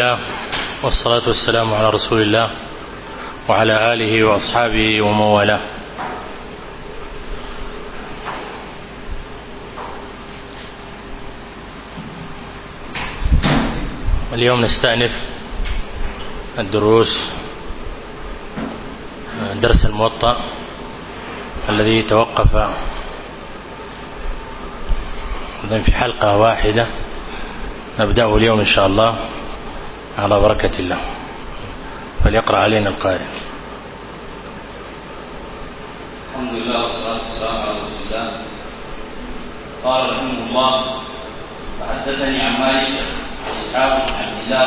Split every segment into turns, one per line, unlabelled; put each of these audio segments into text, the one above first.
الله والصلاة والسلام على رسول الله وعلى آله وأصحابه ومن والاه اليوم نستأنف الدروس درس الموطأ الذي توقف في حلقة واحدة. نبدأه اليوم إن شاء الله. على بركة الله. فليقرأ علينا القارئ.
الحمد لله والصلاة والسلام على رسول الله. قال رحمه الله وحدثني عن مالك عن إسحاق بن عبد الله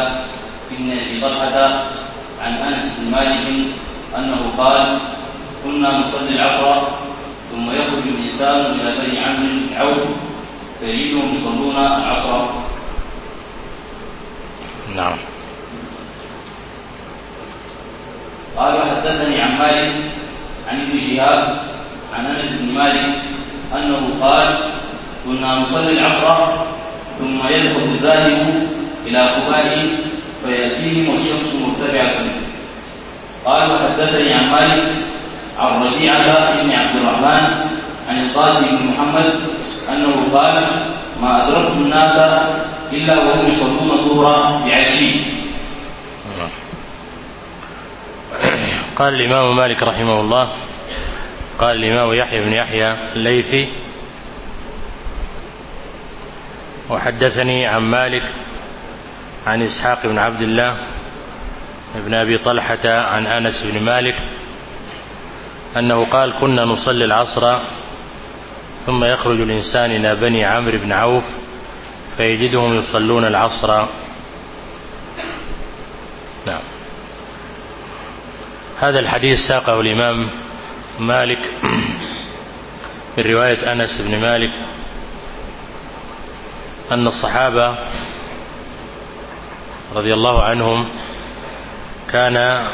ابن أبي طلحة عن أنس بن مالك أنه قال كنا نصلي العصر ثم يخرج الإنسان إلى بني عمرو بن عوف فيجدهم يصلون العصر.
نعم.
قال حدثني عن مالك عن ابن شهاب عن أنس بن مالك أنه قال كنا نصلي العصر ثم يذهب الذاهب إلى قباء فيأتيهم والشمس مرتفعة قال حدثني عن مالك عن ربيعة بن عبد الرحمن عن القاسم بن محمد أنه قال ما أدركت الناس إلا وهم يصلون الظهر بعشي.
قال الإمام مالك رحمه الله. قال الإمام يحيى بن يحيى الليثي. وحدثني عن مالك عن إسحاق بن عبد الله بن أبي طلحة عن أنس بن مالك أنه قال كنا نصلي العصر ثم يخرج الإنسان إلى بني عمرو بن عوف فيجدهم يصلون العصر. نعم. هذا الحديث ساقه الإمام مالك من رواية أنس بن مالك أن الصحابة رضي الله عنهم كان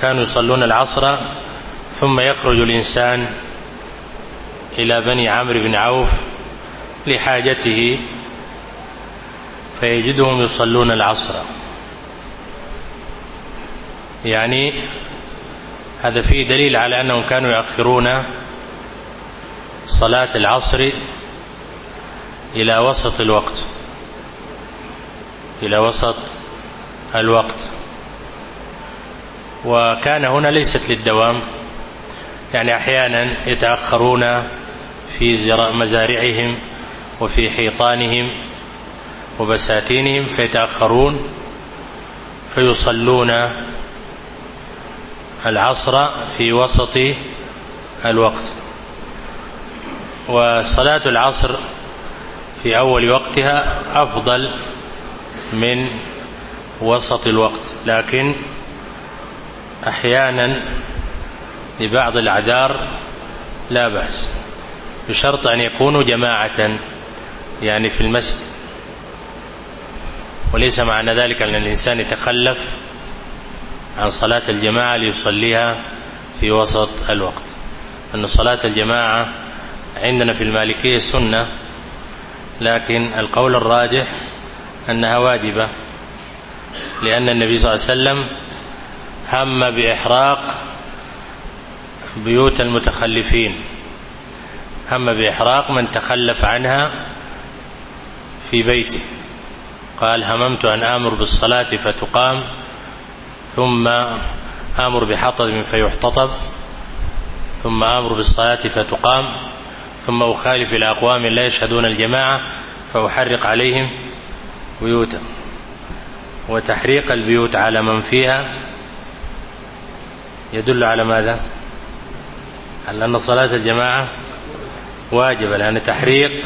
كانوا يصلون العصر ثم يخرج الإنسان إلى بني عمرو بن عوف لحاجته فيجدهم يصلون العصر. يعني هذا فيه دليل على أنهم كانوا يأخرون صلاة العصر إلى وسط الوقت. إلى وسط الوقت. وكان هنا ليست للدوام. يعني أحيانا يتأخرون في مزارعهم وفي حيطانهم وبساتينهم فيتأخرون فيصلون العصر في وسط الوقت. وصلاة العصر في أول وقتها أفضل من وسط الوقت. لكن أحيانا لبعض الأعذار لا بأس. بشرط أن يكونوا جماعة يعني في المسجد. وليس معنى ذلك أن الإنسان يتخلف عن صلاة الجماعة ليصليها في وسط الوقت. أن صلاة الجماعة عندنا في المالكية سنة لكن القول الراجح أنها واجبة لأن النبي صلى الله عليه وسلم هم بإحراق بيوت المتخلفين. هم بإحراق من تخلف عنها في بيته. قال هممت أن آمر بالصلاة فتقام ثم آمر بحطب فيحتطب ثم آمر بالصلاة فتقام ثم أخالف إلى أقوام لا يشهدون الجماعة فأحرق عليهم بيوتا. وتحريق البيوت على من فيها يدل على ماذا؟ على أن صلاة الجماعة واجبة لأن تحريق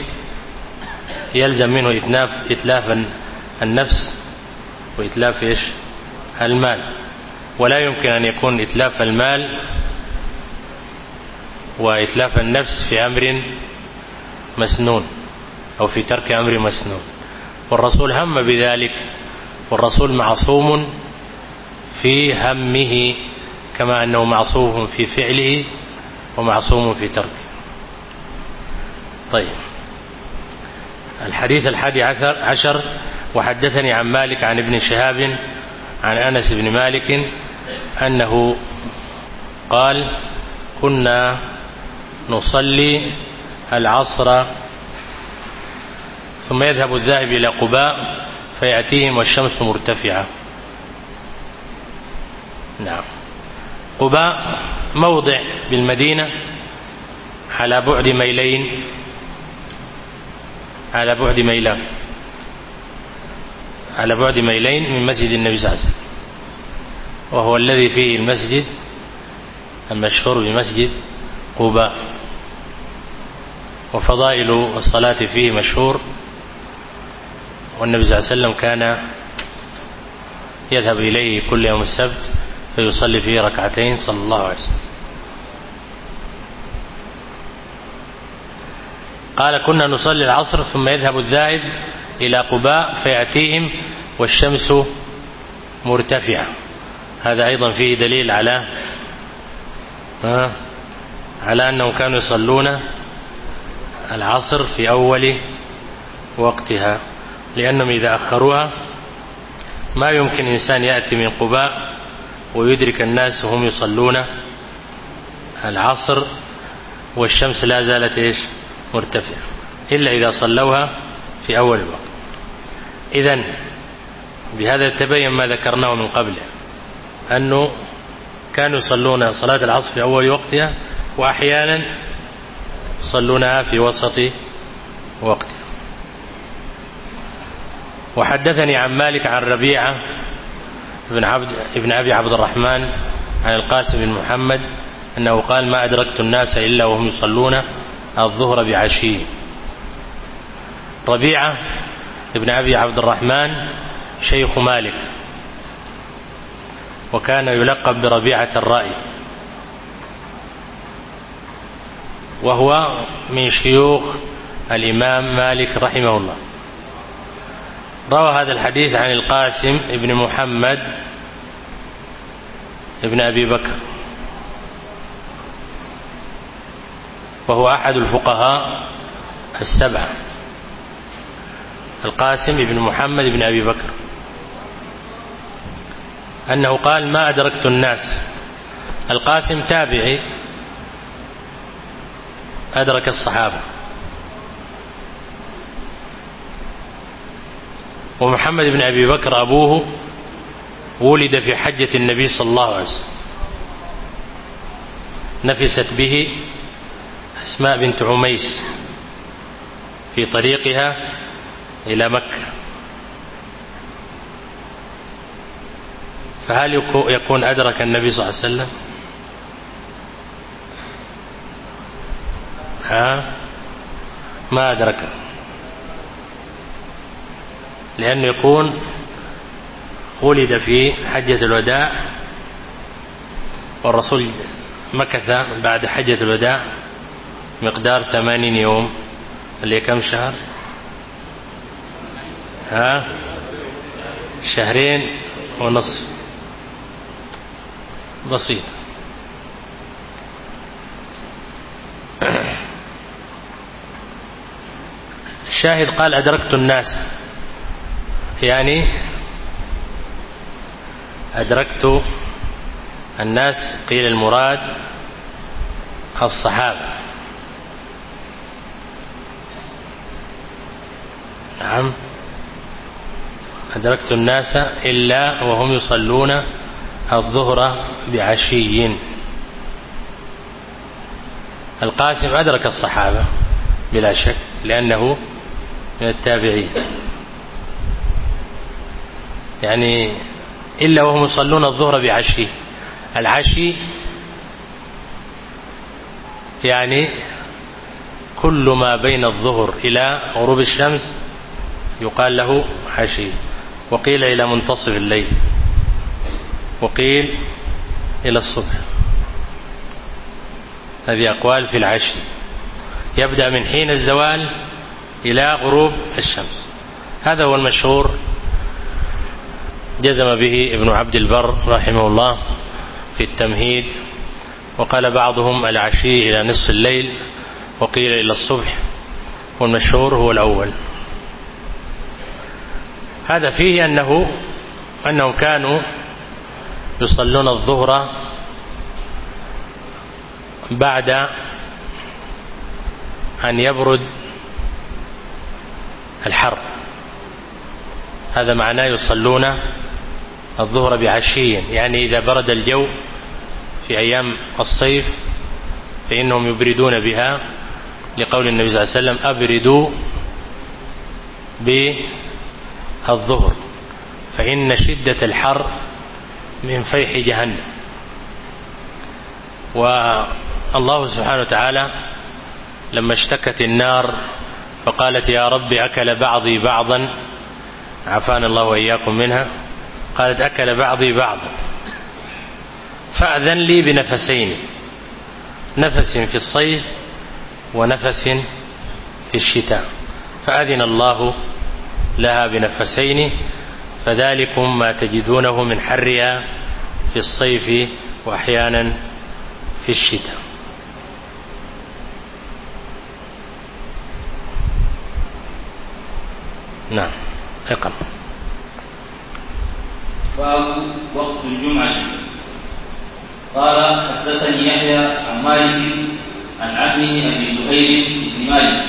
يلزم منه إتلاف النفس وإتلاف إيش؟ المال. ولا يمكن أن يكون إتلاف المال وإتلاف النفس في أمر مسنون أو في ترك أمر مسنون. والرسول هم بذلك والرسول معصوم في همه كما أنه معصوم في فعله ومعصوم في تركه. طيب. الحديث الحادي عشر وحدثني عن مالك عن ابن شهاب عن أنس بن مالك أنه قال كنا نصلي العصر ثم يذهب الذاهب إلى قباء فيأتيهم والشمس مرتفعة. نعم. قباء موضع بالمدينة على بعد ميلين على بعد ميلان. على بعد ميلين من مسجد النبي صلى الله عليه وسلم. وهو الذي فيه المسجد المشهور بمسجد قباء. وفضائل الصلاة فيه مشهور. والنبي صلى الله عليه وسلم كان يذهب إليه كل يوم السبت فيصلي فيه ركعتين صلى الله عليه وسلم. قال كنا نصلي العصر ثم يذهب الذاهب إلى قباء فيأتيهم والشمس مرتفعة. هذا أيضا فيه دليل على على أنهم كانوا يصلون العصر في أول وقتها لأنهم إذا أخروها ما يمكن إنسان يأتي من قباء ويدرك الناس هم يصلون العصر والشمس لا زالت إيش؟ مرتفعة. إلا إذا صلوها في أول الوقت. إذا بهذا التبين ما ذكرناه من قبل أنه كانوا يصلون صلاة العصر في أول وقتها وأحيانا يصلونها في وسط وقتها. وحدثني عن مالك عن ربيعة ابن, عبد ابن أبي عبد الرحمن عن القاسم بن محمد أنه قال ما أدركت الناس إلا وهم يصلون الظهر بعشيه ربيعة ابن أبي عبد الرحمن شيخ مالك وكان يلقب بربيعة الرأي وهو من شيوخ الإمام مالك رحمه الله. روى هذا الحديث عن القاسم ابن محمد ابن أبي بكر وهو أحد الفقهاء السبعة. القاسم بن محمد بن أبي بكر. أنه قال ما أدركت الناس. القاسم تابعي. أدرك الصحابة. ومحمد بن أبي بكر أبوه ولد في حجة النبي صلى الله عليه وسلم. نفست به أسماء بنت عميس في طريقها إلى مكة. فهل يكون أدرك النبي صلى الله عليه وسلم؟ ها؟ ما أدرك. لأنه يكون ولد في حجة الوداع والرسول مكث بعد حجة الوداع مقدار ثمانين يوم اللي كم شهر؟ ها؟ شهرين ونصف. بسيط. الشاهد قال أدركت الناس. يعني أدركت الناس قيل المراد الصحابة. نعم. أدركت الناس إلا وهم يصلون الظهر بعشي القاسم أدرك الصحابة بلا شك لأنه من التابعين. يعني إلا وهم يصلون الظهر بعشي. العشي يعني كل ما بين الظهر إلى غروب الشمس يقال له عشي. وقيل إلى منتصف الليل. وقيل إلى الصبح. هذه أقوال في العشر يبدأ من حين الزوال إلى غروب الشمس. هذا هو المشهور. جزم به ابن عبد البر رحمه الله في التمهيد. وقال بعضهم العشي إلى نصف الليل وقيل إلى الصبح. والمشهور هو الأول. هذا فيه أنه أنهم كانوا يصلون الظهر بعد أن يبرد الحر هذا معناه يصلون الظهر بعشي. يعني إذا برد الجو في أيام الصيف فإنهم يبردون بها. لقول النبي صلى الله عليه وسلم أبردوا بالحر الظهر فإن شدة الحر من فيح جهنم. والله سبحانه وتعالى لما اشتكت النار فقالت يا رب أكل بعضي بعضا عفان الله وإياكم منها قالت أكل بعضي بعضا فأذن لي بنفسين نفس في الصيف ونفس في الشتاء فأذن الله لها بنفسين فذلكم ما تجدونه من حرها في الصيف وأحيانا في الشتاء. نعم اقرأ.
باب وقت الجمعة. قال حدثني يحيى عن مالك عن عمه أبي سهيل بن مالك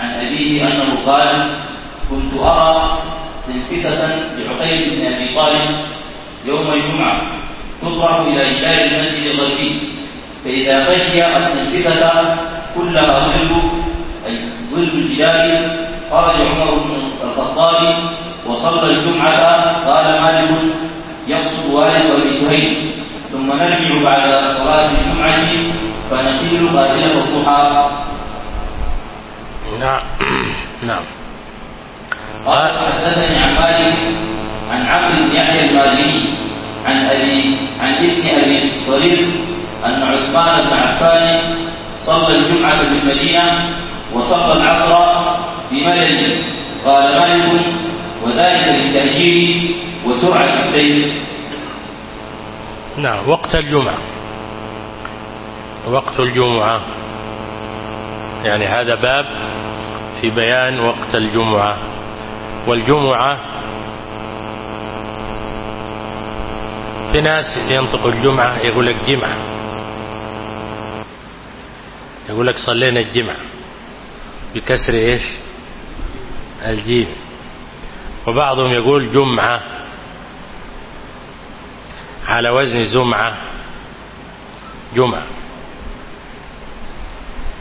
عن أبيه أنه قال كنت أرى نركسة لعقيل بن أبي طالب يوم الجمعة تطرح إلى جدار المسجد الغربي فإذا غشي النركسة كلها ظل أي ظل الجدار خرج عمر بن الخطاب وصلى الجمعة قال مالك يقصد والد أبي سهيل ثم نرجع بعد صلاة الجمعة فنقيل قائلة الضحى.
نعم. نعم.
قال حدثني عن مالك عن عمرو بن يحيى المازني عن أبي عن ابن أبي صليب أن عثمان بن عفان صلى الجمعة بالمدينة وصلى العصر بملل قال مالك وذلك للتهجير وسرعة السير.
نعم وقت الجمعة. وقت الجمعة. يعني هذا باب في بيان وقت الجمعة. والجمعة في ناس ينطق الجمعة يقول لك جمعة. يقول لك صلينا الجمعة بكسر إيش؟ الجيم. وبعضهم يقول جمعة على وزن زمعة جمعة.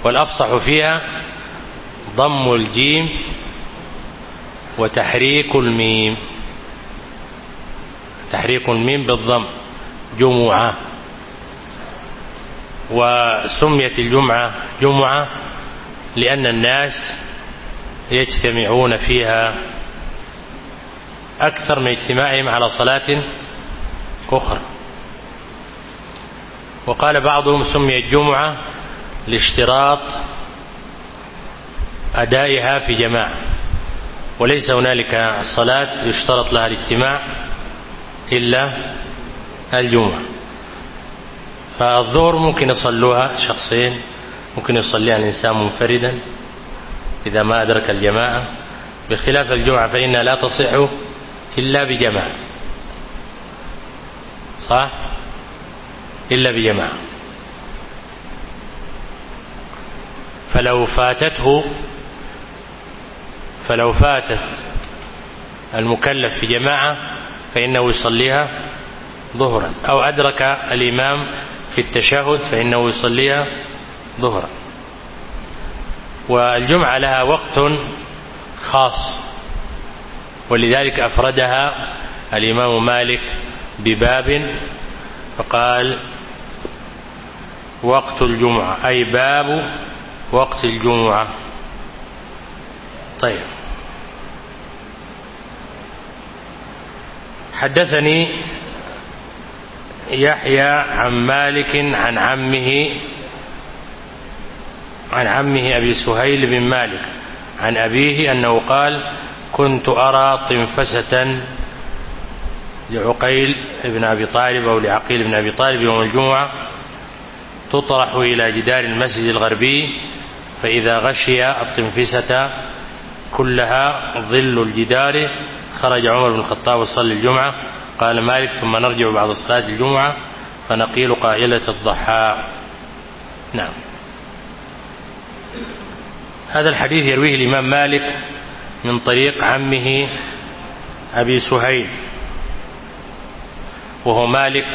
والأفصح فيها ضم الجيم وتحريك الميم. تحريك الميم بالضم جمعة. وسميت الجمعة جمعة لأن الناس يجتمعون فيها. أكثر من اجتماعهم على صلاة أخرى. وقال بعضهم سميت الجمعة لاشتراط أدائها في جماعة. وليس هنالك صلاة يشترط لها الاجتماع إلا الجمعة. فالظهر ممكن يصلوها شخصين ممكن يصليها الإنسان منفردا إذا ما أدرك الجماعة. بخلاف الجمعة فإنها لا تصح إلا بجماعة. صح؟ إلا بجماعة. فلو فاتته فلو فاتت المكلف في جماعة فإنه يصليها ظهرا. أو أدرك الإمام في التشهد فإنه يصليها ظهرا. والجمعة لها وقت خاص ولذلك أفردها الإمام مالك بباب فقال وقت الجمعة أي باب وقت الجمعة. طيب. حدثني يحيى عن مالك عن عمه عن عمه أبي سهيل بن مالك عن أبيه أنه قال كنت أرى طنفسة لعقيل بن أبي طالب أو لعقيل بن أبي طالب يوم الجمعة تطرح إلى جدار المسجد الغربي فإذا غشي الطنفسة كلها ظل الجدار خرج عمر بن الخطاب وصلي الجمعة. قال مالك ثم نرجع بعد صلاة الجمعة. فنقيل قائلة الضحى. نعم. هذا الحديث يرويه الإمام مالك من طريق عمه أبي سهيل. وهو مالك.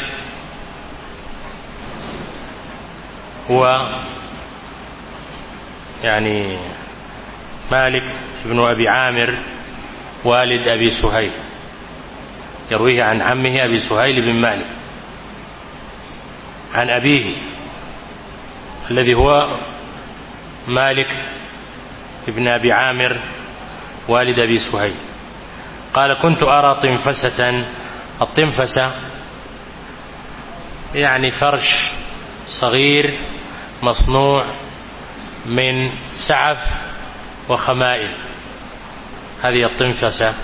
هو يعني مالك بن أبي عامر. والد أبي سهيل يرويه عن عمه أبي سهيل بن مالك عن أبيه الذي هو مالك ابن أبي عامر والد أبي سهيل. قال كنت أرى طنفسة الطنفسة يعني فرش صغير مصنوع من سعف وخمائل. هذه الطنفسة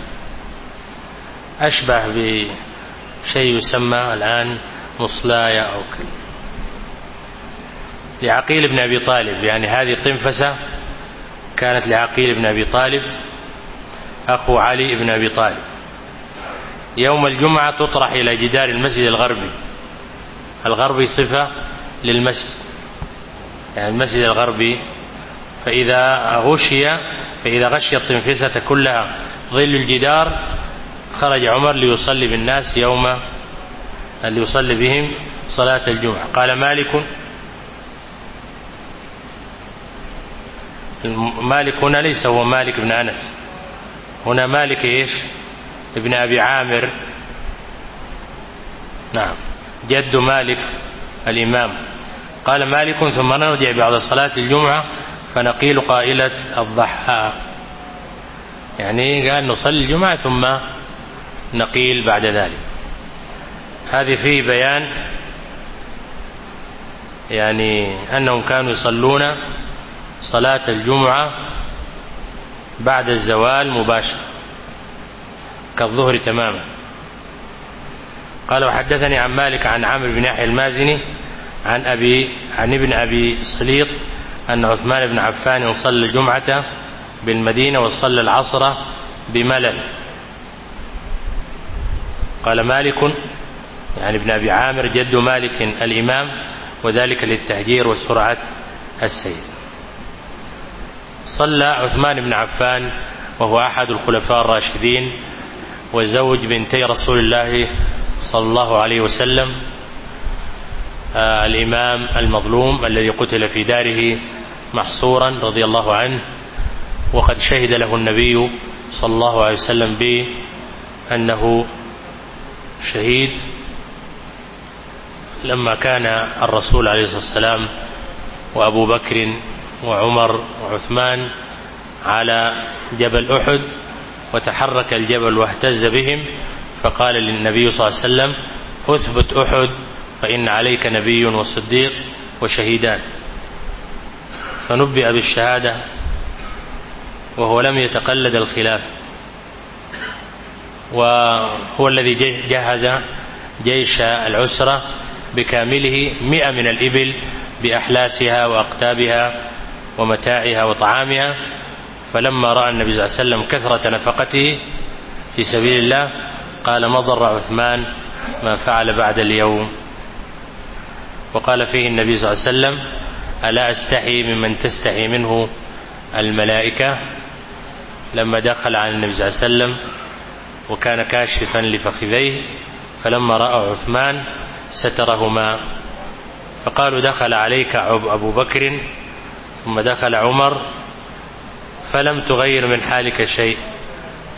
أشبه بشيء يسمى الآن مصلاية أو كلب لعقيل بن أبي طالب يعني هذه الطنفسة كانت لعقيل بن أبي طالب أخو علي بن أبي طالب. يوم الجمعة تطرح إلى جدار المسجد الغربي. الغربي صفة للمسجد. يعني المسجد الغربي فإذا غشي فإذا غشي الطنفسة كلها ظل الجدار خرج عمر ليصلي بالناس يوم ليصلي بهم صلاة الجمعة. قال مالك مالك هنا ليس هو مالك بن أنس. هنا مالك إيش؟ ابن أبي عامر. نعم. جد مالك الإمام. قال مالك ثم نرجع بعد صلاة الجمعة فنقيل قائلة الضحى. يعني قال نصلي الجمعة ثم نقيل بعد ذلك. هذه فيه بيان يعني أنهم كانوا يصلون صلاة الجمعة بعد الزوال مباشرة كالظهر تماما. قال وحدثني عن مالك عن عمرو بن يحيى المازني عن أبي عن ابن أبي صليط أن عثمان بن عفان صلى الجمعة بالمدينة وصلى العصر بملل. قال مالك يعني ابن أبي عامر جد مالك الإمام وذلك للتهجير وسرعة السير. صلى عثمان بن عفان وهو أحد الخلفاء الراشدين وزوج بنتي رسول الله صلى الله عليه وسلم آه، الإمام المظلوم الذي قتل في داره محصورا رضي الله عنه وقد شهد له النبي صلى الله عليه وسلم بأنه شهيد. لما كان الرسول عليه الصلاة والسلام وأبو بكر وعمر وعثمان على جبل أحد وتحرك الجبل واهتز بهم فقال للنبي صلى الله عليه وسلم أثبت أحد فإن عليك نبي وصديق وشهيدان. فنبئ بالشهادة وهو لم يتقلد الخلاف. وهو الذي جهز جيش العسرة بكامله مئة من الإبل بأحلاسها وأقتابها ومتاعها وطعامها. فلما رأى النبي صلى الله عليه وسلم كثرة نفقته في سبيل الله قال ما ضر عثمان ما فعل بعد اليوم؟ وقال فيه النبي صلى الله عليه وسلم ألا أستحي ممن تستحي منه الملائكة؟ لما دخل على النبي صلى الله عليه وسلم وكان كاشفا لفخذيه فلما رأى عثمان سترهما. فقالوا دخل عليك أبو بكر ثم دخل عمر فلم تغير من حالك شيء.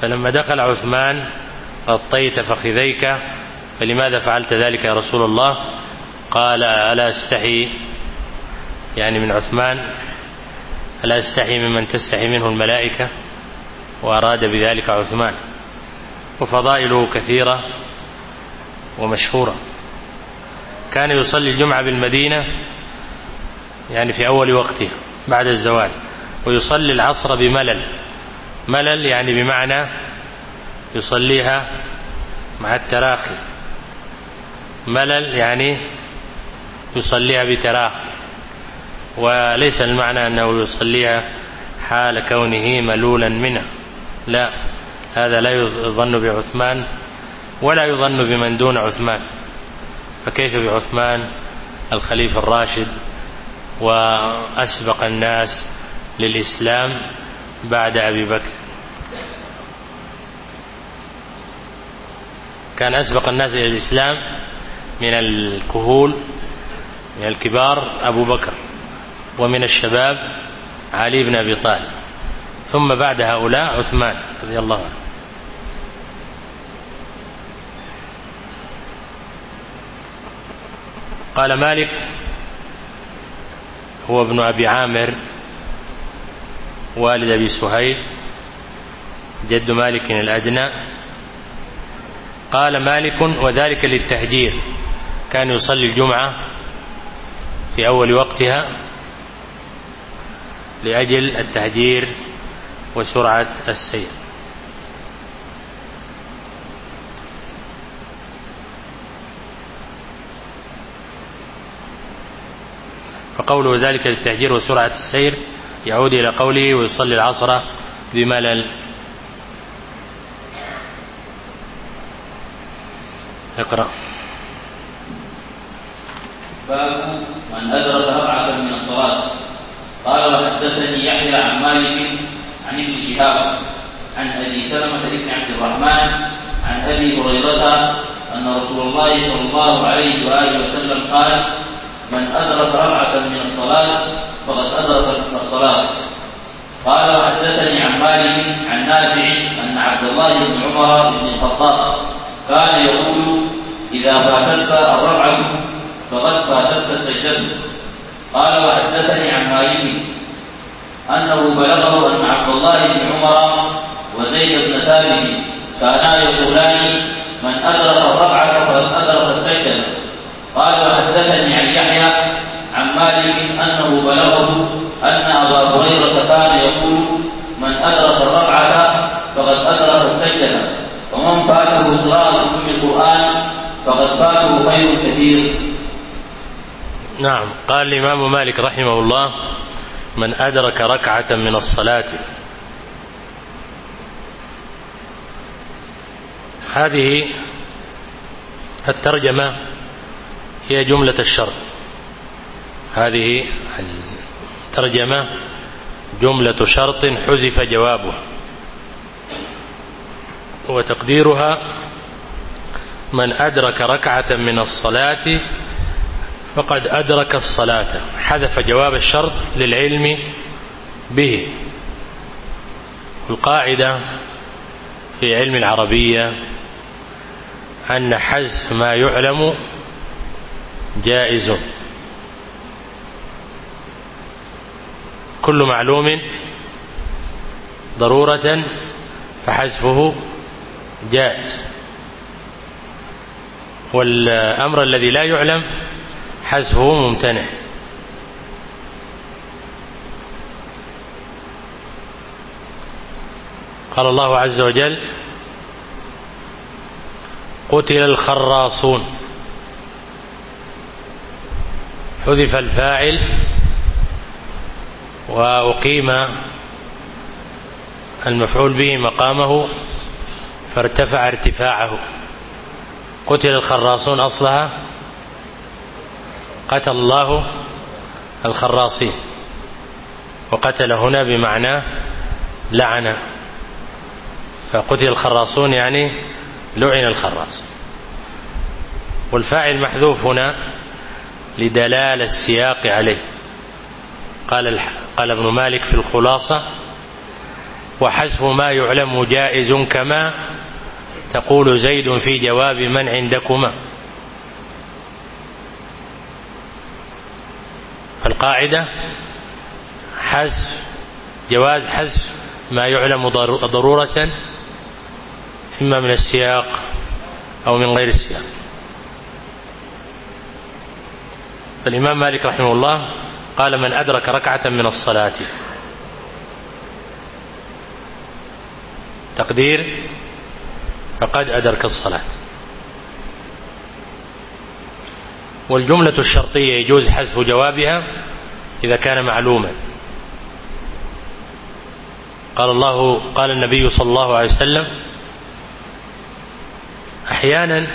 فلما دخل عثمان غطيت فخذيك فلماذا فعلت ذلك يا رسول الله؟ قال ألا أستحي؟ يعني من عثمان ألا أستحي ممن تستحي منه الملائكة؟ وأراد بذلك عثمان وفضائله كثيرة ومشهورة. كان يصلي الجمعة بالمدينة يعني في أول وقتها بعد الزوال ويصلي العصر بملل. ملل يعني بمعنى يصليها مع التراخي. ملل يعني يصليها بتراخ وليس المعنى أنه يصليها حال كونه ملولا منها لا هذا لا يظن بعثمان ولا يظن بمن دون عثمان. فكيف بعثمان الخليفة الراشد وأسبق الناس للإسلام بعد أبي بكر؟ كان أسبق الناس إلى الإسلام من الكهول من الكبار أبو بكر ومن الشباب علي بن أبي طالب. ثم بعد هؤلاء عثمان رضي الله عنه. قال مالك هو ابن أبي عامر والد أبي سهيل جد مالك الأدنى. قال مالك وذلك للتهجير. كان يصلي الجمعة في أول وقتها لأجل التهجير وسرعة السير. فقوله ذلك للتهجير وسرعة السير يعود إلى قوله ويصلي العصر بملل. اقرأ.
باب من أدرك ركعة من الصلاة. قال وحدثني يحيى عن مالك عن ابن شهاب عن أبي سلمة بن عبد الرحمن عن أبي هريرة أن رسول الله صلى الله عليه وآله وسلم قال من أدرك ركعة من الصلاة فقد أدرك الصلاة. قال وحدثني عن مالك عن نافع أن عبد الله بن عمر بن الخطاب كان يقول إذا فاتتك الركعة فقد فاتت سجدة. قال وحدثني عن مالك أنه بلغه أن عبد الله بن عمر وزيد بن ثابت كانا يقولان من أدرك الربعة فقد أدرك السجدة. قال وحدثني عن يحيى عن مالك أنه بلغه أن أبا هريرة كان يقول من أدرك الربعة فقد أدرك السجدة. ومن فاته قراءة من القرآن فقد فاته خير كثير.
نعم. قال الإمام مالك رحمه الله من أدرك ركعة من الصلاة. هذه الترجمة هي جملة الشر هذه الترجمة جملة شرط حزف جوابه. وتقديرها من أدرك ركعة من الصلاة فقد أدرك الصلاة. حذف جواب الشرط للعلم به. القاعدة في علم العربية أن حذف ما يعلم جائز. كل معلوم ضرورة فحذفه جائز. والأمر الذي لا يعلم حذفه ممتنع. قال الله عز وجل قتل الخراصون. حذف الفاعل وأقيم المفعول به مقامه فارتفع ارتفاعه. قتل الخراصون أصلها قتل الله الخراصين وقتل هنا بمعنى لعن. فقتل الخراصون يعني لعن الخراص. والفاعل محذوف هنا لدلال السياق عليه. قال, قال ابن مالك في الخلاصة وحسب ما يعلم جائز كما تقول زيد في جواب من عندكما. القاعدة حذف جواز حذف ما يعلم ضرورة إما من السياق أو من غير السياق. فالإمام مالك رحمه الله قال من أدرك ركعة من الصلاة. تقدير فقد أدرك الصلاة. والجملة الشرطية يجوز حذف جوابها إذا كان معلوما. قال الله قال النبي صلى الله عليه وسلم أحيانا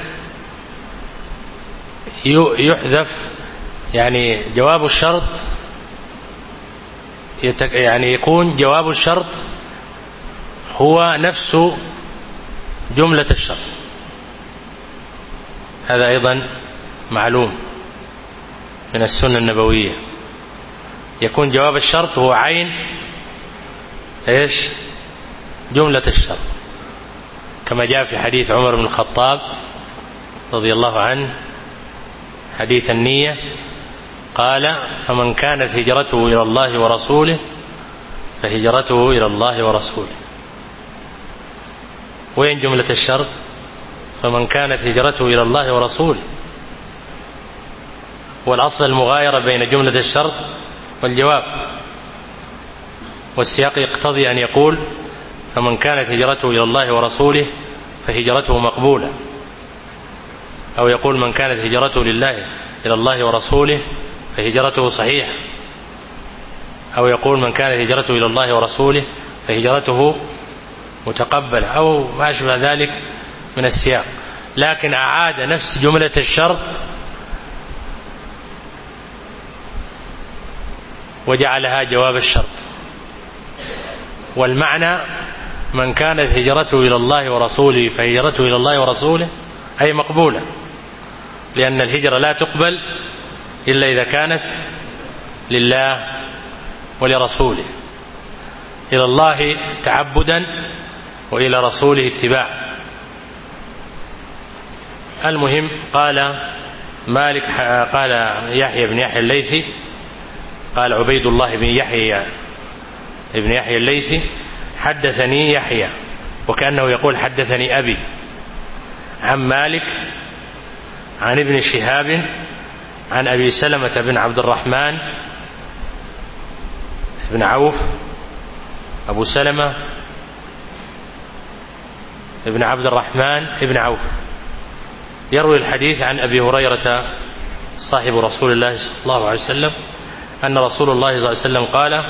يحذف يعني جواب الشرط يعني يكون جواب الشرط هو نفس جملة الشرط. هذا أيضا معلوم من السنة النبوية. يكون جواب الشرط هو عين إيش؟ جملة الشرط. كما جاء في حديث عمر بن الخطاب رضي الله عنه حديث النية قال فمن كانت هجرته إلى الله ورسوله فهجرته إلى الله ورسوله. وين جملة الشرط؟ فمن كانت هجرته إلى الله ورسوله. والأصل المغايرة بين جملة الشرط والجواب. والسياق يقتضي أن يقول فمن كانت هجرته إلى الله ورسوله فهجرته مقبولة. أو يقول من كانت هجرته لله إلى الله ورسوله فهجرته صحيحة. أو يقول من كانت هجرته إلى الله ورسوله فهجرته متقبلة. أو ما أشبه ذلك من السياق. لكن أعاد نفس جملة الشرط وجعلها جواب الشرط. والمعنى من كانت هجرته إلى الله ورسوله فهجرته إلى الله ورسوله أي مقبولة. لأن الهجرة لا تقبل إلا إذا كانت لله ولرسوله. إلى الله تعبدا وإلى رسوله اتباعا. المهم قال مالك قال يحيى بن يحيى الليثي قال عبيد الله بن يحيى ابن يحيى الليثي حدثني يحيى وكأنه يقول حدثني أبي عن مالك عن ابن شهاب عن أبي سلمة بن عبد الرحمن بن عوف أبو سلمة ابن عبد الرحمن ابن عوف. يروي الحديث عن أبي هريرة صاحب رسول الله صلى الله عليه وسلم أن رسول الله صلى الله عليه وسلم قال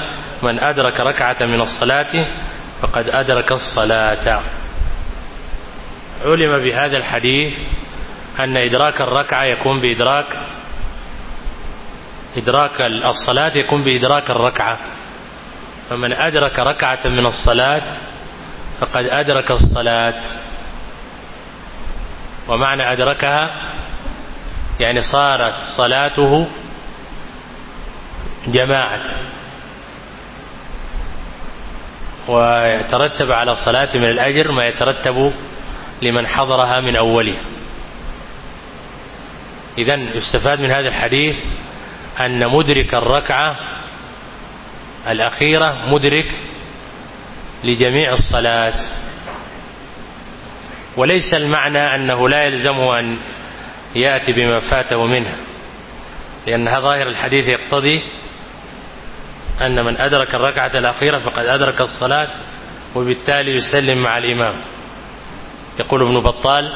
من أدرك ركعة من الصلاة فقد أدرك الصلاة. علم بهذا الحديث أن إدراك الركعة يكون بإدراك إدراك الصلاة يكون بإدراك الركعة. فمن أدرك ركعة من الصلاة فقد أدرك الصلاة. ومعنى أدركها يعني صارت صلاته جماعة. ويترتب على الصلاة من الأجر ما يترتب لمن حضرها من أوله إذا يستفاد من هذا الحديث أن مدرك الركعة الأخيرة مدرك لجميع الصلاة. وليس المعنى أنه لا يلزمه أن يأتي بما فاته منها لأن ظاهر الحديث يقتضي أن من أدرك الركعة الأخيرة فقد أدرك الصلاة وبالتالي يسلم مع الإمام. يقول ابن بطال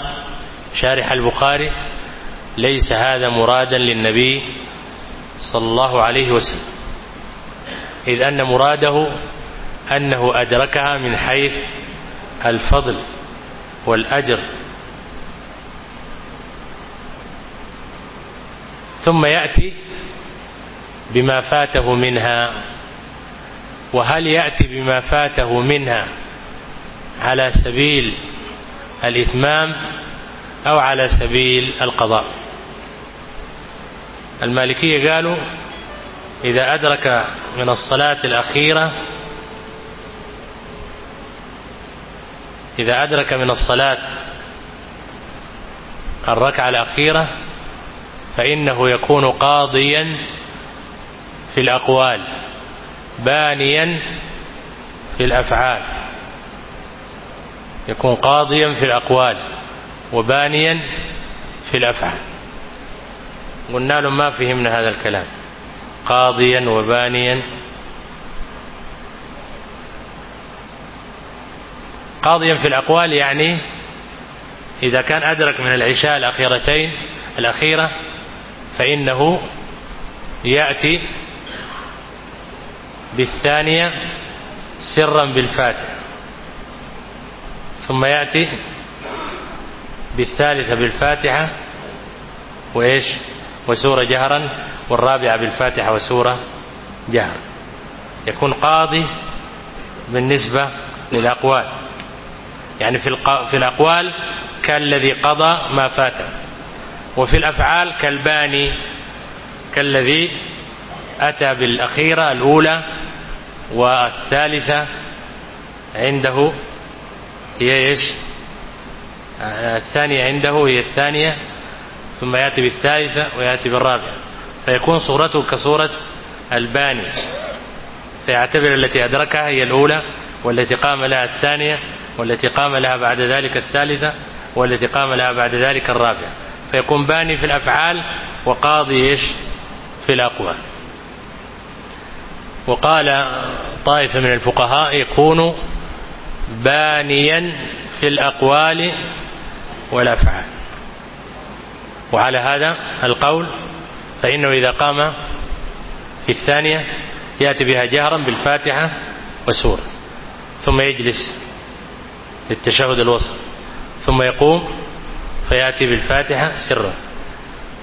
شارح البخاري ليس هذا مرادا للنبي صلى الله عليه وسلم إذ أن مراده أنه أدركها من حيث الفضل والأجر. ثم يأتي بما فاته منها. وهل يأتي بما فاته منها على سبيل الإتمام أو على سبيل القضاء؟ المالكية قالوا إذا أدرك من الصلاة الأخيرة إذا أدرك من الصلاة الركعة الأخيرة فإنه يكون قاضيا في الأقوال. بانيا في الأفعال يكون قاضيا في الأقوال وبانيا في الأفعال. قلنا لهم ما فهمنا هذا الكلام. قاضيا وبانيا. قاضيا في الأقوال يعني إذا كان أدرك من العشاء الأخيرتين الأخيرة فإنه يأتي بالثانية سرا بالفاتحة ثم يأتي بالثالثة بالفاتحة وإيش؟ وسورة جهرا والرابعة بالفاتحة وسورة جهر. يكون قاضي بالنسبة للأقوال. يعني في, في الأقوال كالذي قضى ما فات وفي الأفعال كالباني كالذي أتى بالأخيرة الأولى والثالثة عنده هي إيش؟ الثانية عنده هي الثانية ثم يأتي بالثالثة ويأتي بالرابعة. فيكون صورته كصورة الباني. فيعتبر التي أدركها هي الأولى والتي قام لها الثانية والتي قام لها بعد ذلك الثالثة والتي قام لها بعد ذلك الرابعة. فيكون باني في الأفعال وقاضي إيش؟ في الأقوال. وقال طائفة من الفقهاء يكون بانيا في الأقوال والأفعال. وعلى هذا القول فإنه إذا قام في الثانية يأتي بها جهرا بالفاتحة وسورة ثم يجلس للتشهد الوسط ثم يقوم فيأتي بالفاتحة سرا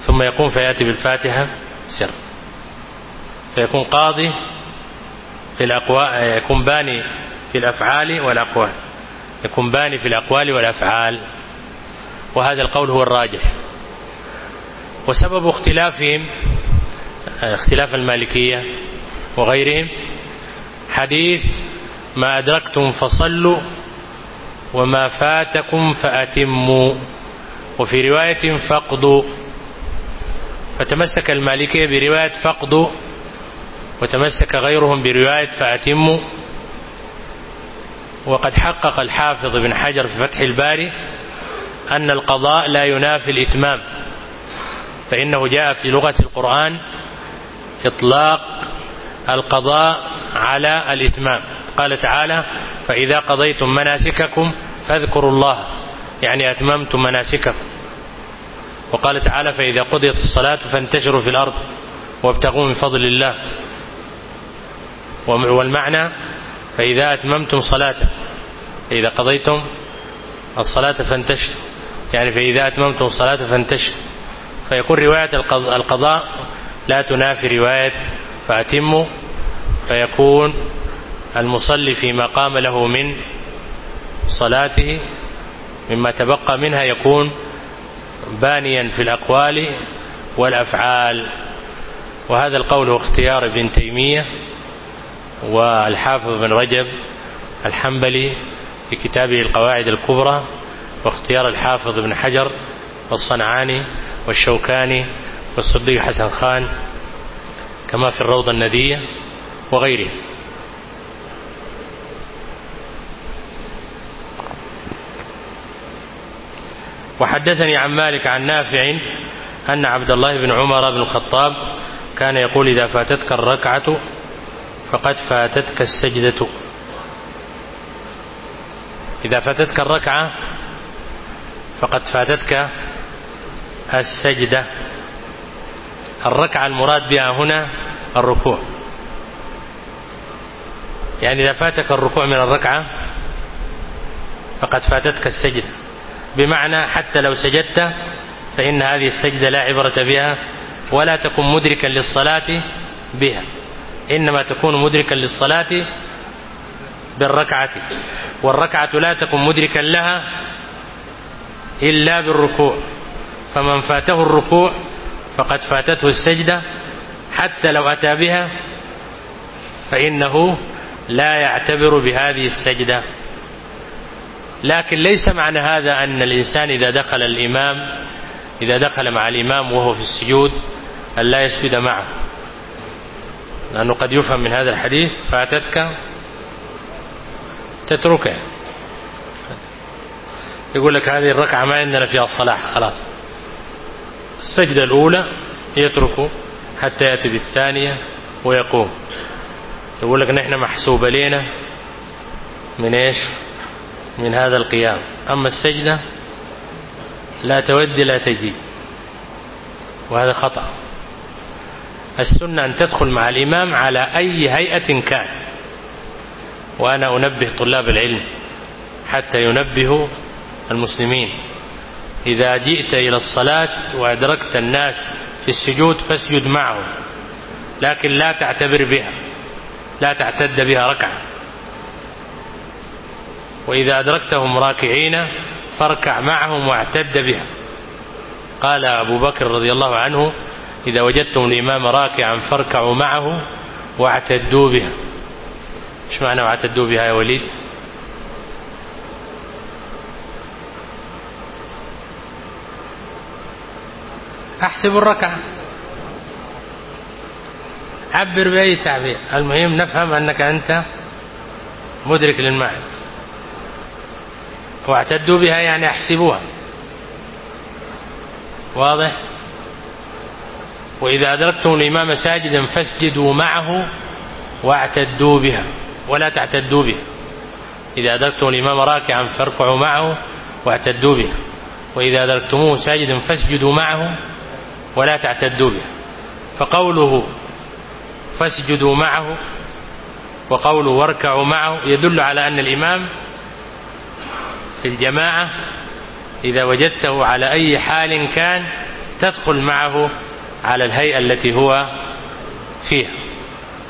ثم يقوم فيأتي بالفاتحة سرا فيكون قاضي في الأقوال يكون باني في الأفعال والأقوال. يكون باني في الأقوال والأفعال. وهذا القول هو الراجح. وسبب اختلافهم اختلاف المالكية وغيرهم حديث ما أدركتم فصلوا وما فاتكم فأتموا. وفي رواية فقدوا فتمسك المالكية برواية فقدوا وتمسك غيرهم برواية فأتموا. وقد حقق الحافظ بن حجر في فتح الباري أن القضاء لا ينافي الإتمام فإنه جاء في لغة القرآن إطلاق القضاء على الإتمام. قال تعالى فإذا قضيتم مناسككم فاذكروا الله. يعني أتممتم مناسككم. وقال تعالى فإذا قضيت الصلاة فانتشروا في الأرض وابتغوا من فضل الله. والمعنى فإذا أتممتم صلاة فإذا قضيتم الصلاة فانتشر. يعني فإذا أتممتم الصلاة فانتشر. فيقول رواية القضاء لا تنافي رواية فأتموا. فيكون المصلي فيما قام له من صلاته مما تبقى منها يكون بانيا في الأقوال والأفعال. وهذا القول هو اختيار ابن تيمية. والحافظ بن رجب الحنبلي في كتابه القواعد الكبرى واختيار الحافظ بن حجر والصنعاني والشوكاني والصديق حسن خان كما في الروضة الندية وغيره. وحدثني عن مالك عن نافع أن عبد الله بن عمر بن الخطاب كان يقول إذا فاتتك الركعة فقد فاتتك السجدة. إذا فاتتك الركعة فقد فاتتك السجدة. الركعة المراد بها هنا الركوع. يعني إذا فاتك الركوع من الركعة فقد فاتتك السجدة. بمعنى حتى لو سجدت فإن هذه السجدة لا عبرة بها ولا تكن مدركا للصلاة بها. إنما تكون مدركا للصلاة بالركعة والركعة لا تكن مدركا لها إلا بالركوع. فمن فاته الركوع فقد فاتته السجدة حتى لو أتى بها فإنه لا يعتبر بهذه السجدة. لكن ليس معنى هذا أن الإنسان إذا دخل الإمام إذا دخل مع الإمام وهو في السجود أن لا يسجد معه. لأنه قد يفهم من هذا الحديث فأتتك تتركه. يقول لك هذه الركعة ما عندنا فيها الصلاح خلاص. السجدة الأولى يتركه حتى يأتي بالثانية ويقوم. يقول لك نحن محسوب لنا من إيش؟ من هذا القيام. أما السجدة لا تودي لا تجي. وهذا خطأ. السنة أن تدخل مع الإمام على أي هيئة كان. وأنا أنبه طلاب العلم حتى ينبهوا المسلمين. إذا جئت إلى الصلاة وأدركت الناس في السجود فاسجد معهم. لكن لا تعتبر بها. لا تعتد بها ركعة. وإذا أدركتهم راكعين فاركع معهم واعتد بها. قال أبو بكر رضي الله عنه إذا وجدتم الإمام راكعا فاركعوا معه واعتدوا بها. إيش معنى واعتدوا بها يا وليد؟ أحسب الركعة. عبر بأي تعبير. المهم نفهم أنك أنت مدرك للمعنى. واعتدوا بها يعني أحسبوها. واضح؟ وإذا أدركتم الإمام ساجدا فاسجدوا معه واعتدوا بها ولا تعتدوا بها. إذا أدركتم الإمام راكعا فاركعوا معه واعتدوا بها. وإذا أدركتموه ساجدا فاسجدوا معه ولا تعتدوا به فقوله فاسجدوا معه وقوله واركعوا معه يدل على أن الإمام في الجماعة إذا وجدته على أي حال كان تدخل معه على الهيئة التي هو فيها.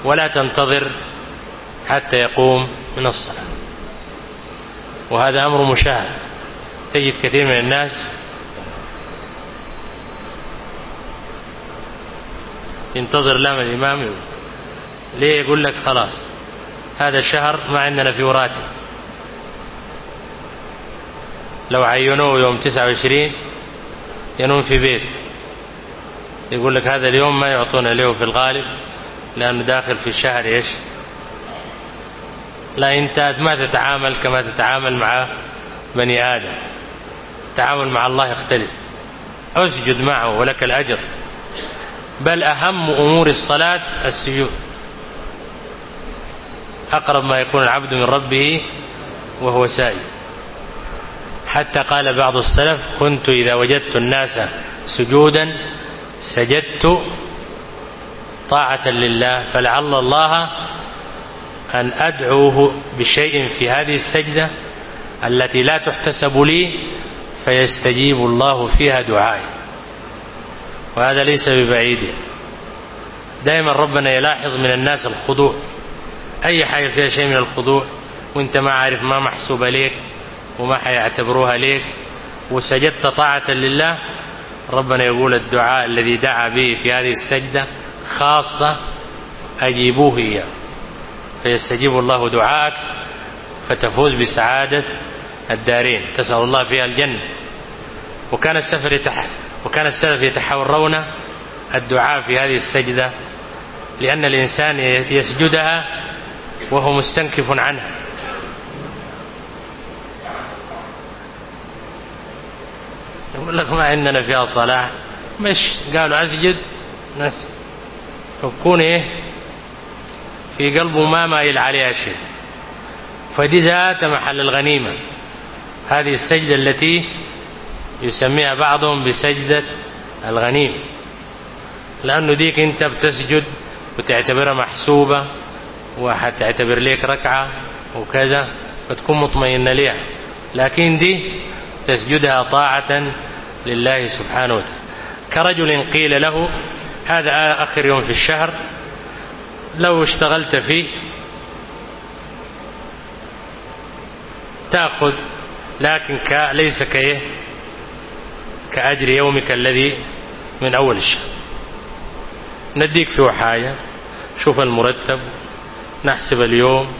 ولا تنتظر حتى يقوم من الصلاة. وهذا أمر مشاهد. تجد كثير من الناس ينتظر لام الإمام. ليه يقول لك خلاص؟ هذا الشهر ما عندنا في وراتي لو عينوه يوم 29 ينوم في بيته. يقول لك هذا اليوم ما يعطون له في الغالب لأنه داخل في الشهر إيش؟ لا أنت ما تتعامل كما تتعامل مع بني آدم. التعامل مع الله يختلف. أسجد معه ولك الأجر. بل أهم أمور الصلاة السجود. أقرب ما يكون العبد من ربه وهو سائل. حتى قال بعض السلف كنت إذا وجدت الناس سجودا سجدت طاعة لله فلعل الله أن أدعوه بشيء في هذه السجدة التي لا تحتسب لي فيستجيب الله فيها دعائي. وهذا ليس ببعيد. دائما ربنا يلاحظ من الناس الخضوع. أي حاجة فيها شيء من الخضوع؟ وأنت ما عارف ما محسوبة ليك وما حيعتبروها ليك. وسجدت طاعة لله ربنا يقول الدعاء الذي دعا به في هذه السجدة خاصة أجيبوه إياه. فيستجيب الله دعاءك فتفوز بسعادة الدارين. تسأل الله فيها الجنة. وكان السفر يتح... وكان السلف يتحورون الدعاء في هذه السجدة لأن الإنسان يسجدها وهو مستنكف عنها. يقول لك ما عندنا فيها صلاة. مش قالوا أسجد ناس فكون إيه؟ في قلبه ما مايل عليها شيء. فدي ذات محل الغنيمة. هذه السجدة التي يسميها بعضهم بسجدة الغنيمة. لأنه ديك أنت بتسجد وتعتبرها محسوبة وحتعتبر ليك ركعة وكذا فتكون مطمئنة ليها. لكن دي تسجدها طاعة لله سبحانه وتعالى. كرجل قيل له هذا آخر يوم في الشهر لو اشتغلت فيه تأخذ لكن ك... ليس كإيه كأجر يومك الذي من أول الشهر. نديك في وحاية شوف المرتب نحسب اليوم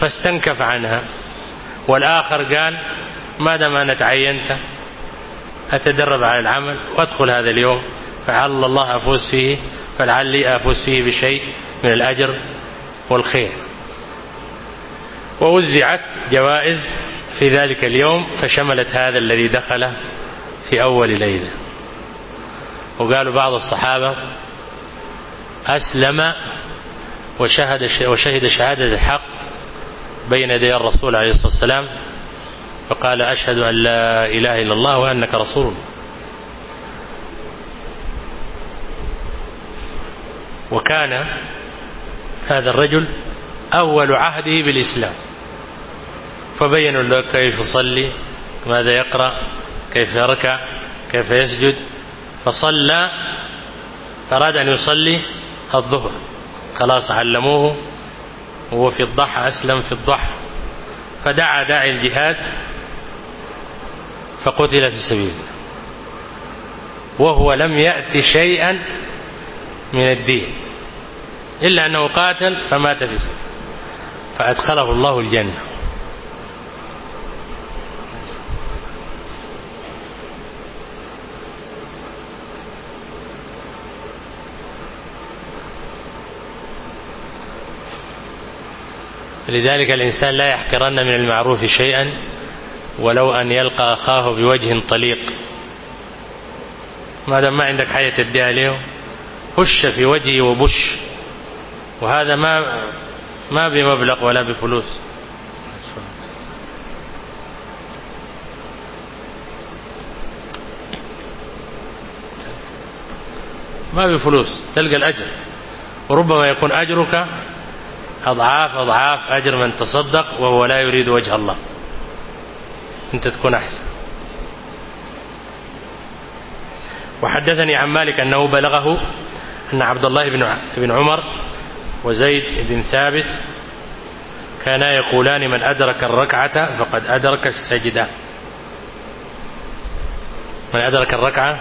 فاستنكف عنها. والآخر قال ما دام أنا أتدرب على العمل وأدخل هذا اليوم فعل الله أفوز فيه فلعلي أفوز فيه بشيء من الأجر والخير. ووزعت جوائز في ذلك اليوم فشملت هذا الذي دخل في أول ليلة. وقالوا بعض الصحابة أسلم وشهد, وشهد شهادة الحق بين يدي الرسول عليه الصلاة والسلام فقال أشهد أن لا إله إلا الله وأنك رسول. وكان هذا الرجل أول عهده بالإسلام. فبينوا له كيف يصلي ماذا يقرأ كيف يركع كيف يسجد. فصلى أراد أن يصلي الظهر. خلاص علموه. وهو في الضحى أسلم في الضحى. فدعا داعي الجهاد فقتل في سبيل الله. وهو لم يأت شيئا من الدين. إلا أنه قاتل فمات في سبيل فأدخله الله الجنة. لذلك الإنسان لا يحقرن من المعروف شيئا ولو أن يلقى أخاه بوجه طليق. ما دام ما عندك حاجة تديها له هش في وجهي وبش. وهذا ما ما بمبلغ ولا بفلوس. ما بفلوس تلقى الأجر. وربما يكون أجرك اضعاف اضعاف أجر من تصدق وهو لا يريد وجه الله. أنت تكون أحسن. وحدثني عن مالك أنه بلغه أن عبد الله بن عمر وزيد بن ثابت كانا يقولان من أدرك الركعة فقد أدرك السجدة. من أدرك الركعة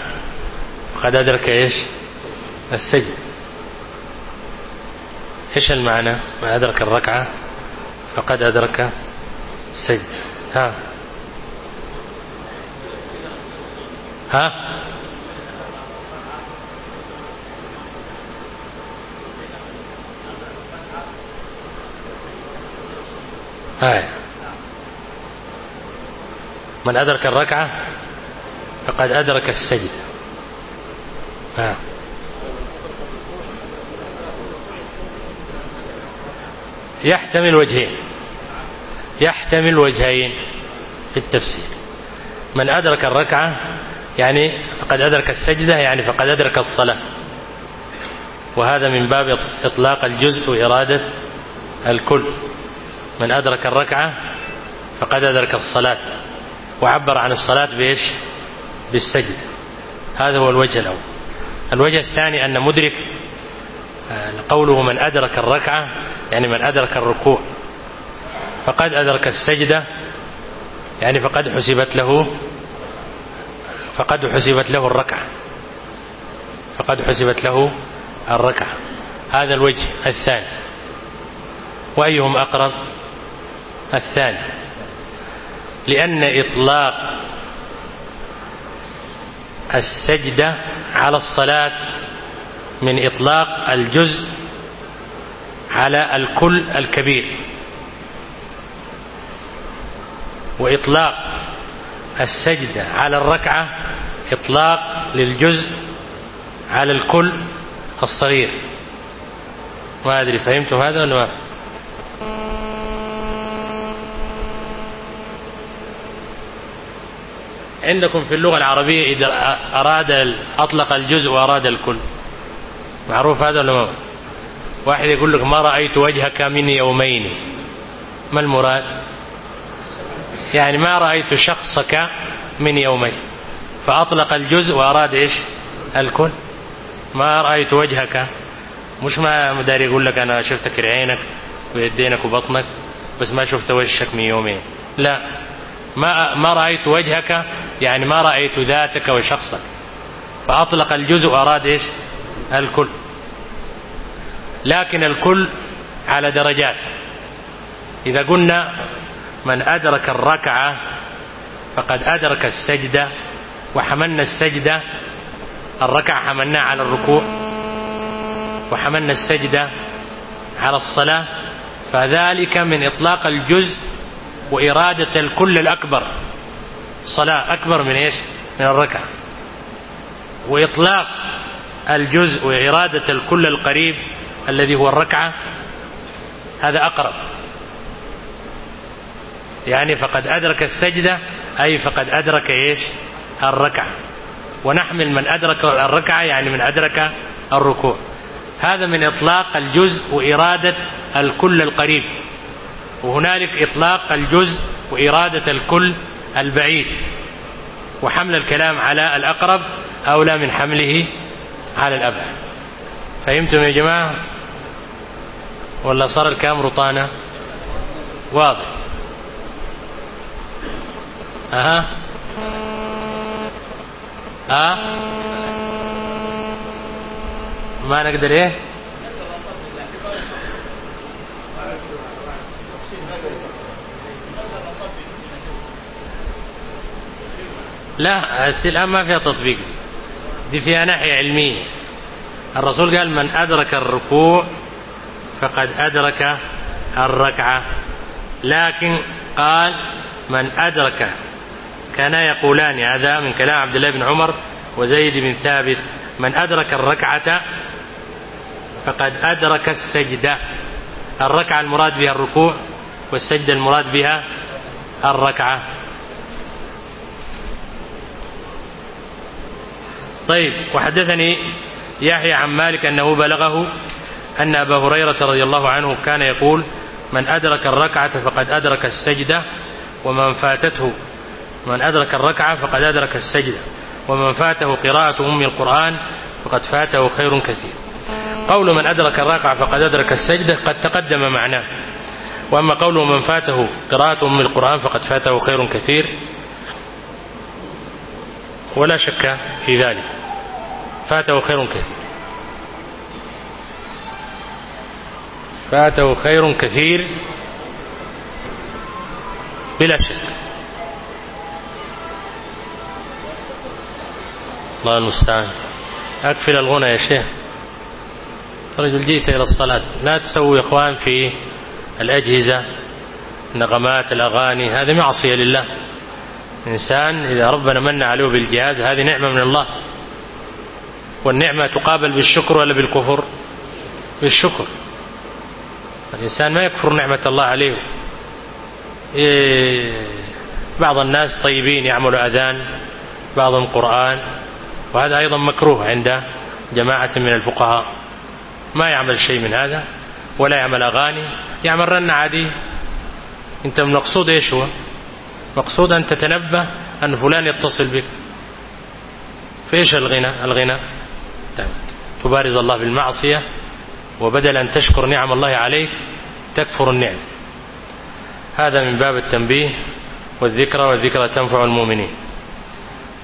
فقد أدرك إيش؟ السجد. إيش المعنى؟ ما أدرك الركعة فقد أدرك السجد. ها. ها؟ هاي. من أدرك الركعة فقد أدرك السجد. ها. يحتمل وجهين. يحتمل وجهين في التفسير. من أدرك الركعة يعني فقد أدرك السجدة يعني فقد أدرك الصلاة. وهذا من باب إطلاق الجزء وإرادة الكل. من أدرك الركعة فقد أدرك الصلاة. وعبر عن الصلاة بإيش؟ بالسجد. هذا هو الوجه الأول. الوجه الثاني أن مدرك آه، قوله من أدرك الركعة يعني من أدرك الركوع. فقد أدرك السجدة يعني فقد حسبت له فقد حسبت له الركعة. فقد حسبت له الركعة. هذا الوجه الثاني. وأيهم أقرب؟ الثاني. لأن إطلاق السجدة على الصلاة من إطلاق الجزء على الكل الكبير. وإطلاق السجدة على الركعة إطلاق للجزء على الكل الصغير. ما أدري فهمتم هذا ولا ما؟ عندكم في اللغة العربية إذا أراد أطلق الجزء وأراد الكل. معروف هذا ولا ما واحد يقول لك ما رأيت وجهك من يومين. ما المراد؟ يعني ما رأيت شخصك من يومين. فأطلق الجزء وأراد إيش؟ الكل. ما رأيت وجهك. مش ما مدار يقول لك أنا شفتك عينك ويدينك وبطنك بس ما شفت وجهك من يومين. لا. ما, ما رأيت وجهك يعني ما رأيت ذاتك وشخصك. فأطلق الجزء وأراد إيش؟ الكل. لكن الكل على درجات. إذا قلنا من أدرك الركعة فقد أدرك السجدة وحملنا السجدة الركعة حملناها على الركوع وحملنا السجدة على الصلاة فذلك من إطلاق الجزء وإرادة الكل الأكبر. صلاة أكبر من إيش؟ من الركعة. وإطلاق الجزء وإرادة الكل القريب الذي هو الركعة هذا أقرب. يعني فقد أدرك السجدة أي فقد أدرك إيش؟ الركعة. ونحمل من أدرك الركعة يعني من أدرك الركوع. هذا من إطلاق الجزء وإرادة الكل القريب. وهنالك إطلاق الجزء وإرادة الكل البعيد. وحمل الكلام على الأقرب أولى من حمله على الأب. فهمتم يا جماعة؟ ولا صار الكلام رطانة؟ واضح. أها؟ أه؟ ما نقدر إيه؟ لا الآن ما فيها تطبيق. دي فيها ناحية علمية الرسول قال من أدرك الركوع فقد أدرك الركعة. لكن قال من أدرك كان يقولان هذا من كلام عبد الله بن عمر وزيد بن ثابت. من أدرك الركعة فقد أدرك السجدة. الركعة المراد بها الركوع والسجدة المراد بها الركعة. طيب وحدثني يحيى عن مالك أنه بلغه أن أبا هريرة رضي الله عنه كان يقول من أدرك الركعة فقد أدرك السجدة ومن فاتته من أدرك الركعة فقد أدرك السجدة ومن فاته قراءة أم القرآن فقد فاته خير كثير. قول من أدرك الركعة فقد أدرك السجدة قد تقدم معناه. وأما قول من فاته قراءة أم القرآن فقد فاته خير كثير ولا شك في ذلك. فاته خير كثير. فاته خير كثير بلا شك. الله المستعان. أكفل الغنى يا شيخ. رجل جئت إلى الصلاة. لا تسوي إخوان في الأجهزة النغمات الأغاني. هذه معصية لله. إنسان إذا ربنا من عليه بالجهاز هذه نعمة من الله. والنعمة تقابل بالشكر ولا بالكفر؟ بالشكر. الإنسان ما يكفر نعمة الله عليه. إيه، بعض الناس طيبين يعملوا أذان بعضهم قرآن وهذا أيضا مكروه عند جماعة من الفقهاء. ما يعمل شيء من هذا ولا يعمل أغاني يعمل رنة عادية. أنت المقصود إيش هو؟ مقصود أن تتنبه أن فلان يتصل بك. فإيش الغنى؟ الغنى تبارز الله بالمعصية وبدل أن تشكر نعم الله عليك تكفر النعم. هذا من باب التنبيه والذكرى والذكرى تنفع المؤمنين.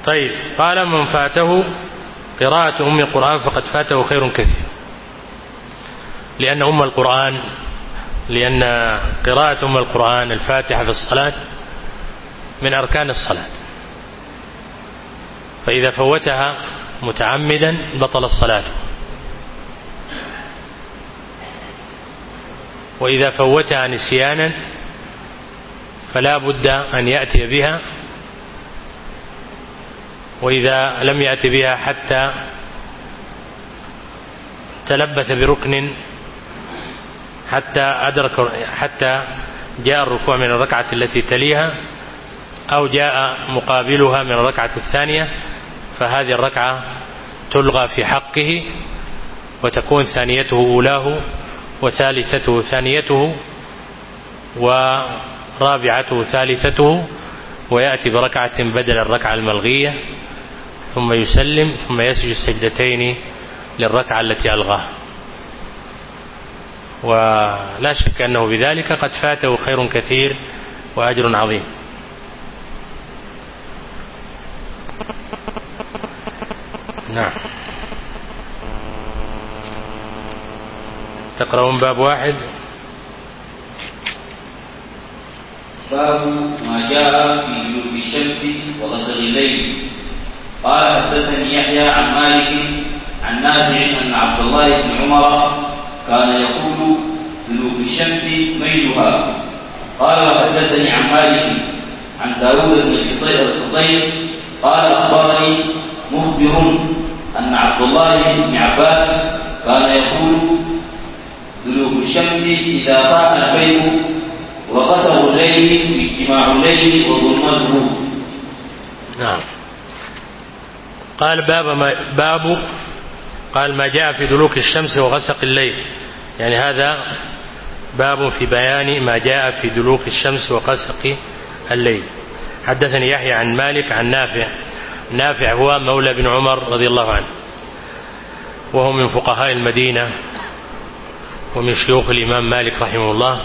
طيب قال من فاته قراءة أم القرآن فقد فاته خير كثير. لأن أم القرآن لأن قراءة أم القرآن الفاتحة في الصلاة من أركان الصلاة. فإذا فوتها متعمدا بطل الصلاة. وإذا فوتها نسيانا فلا بد أن يأتي بها. وإذا لم يأتي بها حتى تلبث بركن حتى أدرك حتى جاء الركوع من الركعة التي تليها أو جاء مقابلها من الركعة الثانية فهذه الركعة تلغى في حقه وتكون ثانيته أولاه وثالثته ثانيته ورابعته ثالثته ويأتي بركعة بدل الركعة الملغية ثم يسلم ثم يسجد السجدتين للركعة التي ألغاه ولا شك أنه بذلك قد فاته خير كثير وأجر عظيم نعم. تقرؤون باب واحد.
باب ما جاء في جلوب الشمس وغسل الليل. قال حدثني يحيى عن مالك عن نافع ان عبد الله بن عمر كان يقول جلوب الشمس ميلها قال حدثني عن مالك عن داوود بن قصير قال أخبرني مخبر أن عبد الله بن عباس كان يقول دلوك الشمس إذا طال البيت وقصر الليل واجتماع الليل وظلمته
نعم. قال باب ما باب قال ما جاء في دلوك الشمس وغسق الليل. يعني هذا باب في بيان ما جاء في دلوك الشمس وغسق الليل. حدثني يحيى عن مالك عن نافع نافع هو مولى بن عمر رضي الله عنه. وهو من فقهاء المدينة ومن شيوخ الإمام مالك رحمه الله.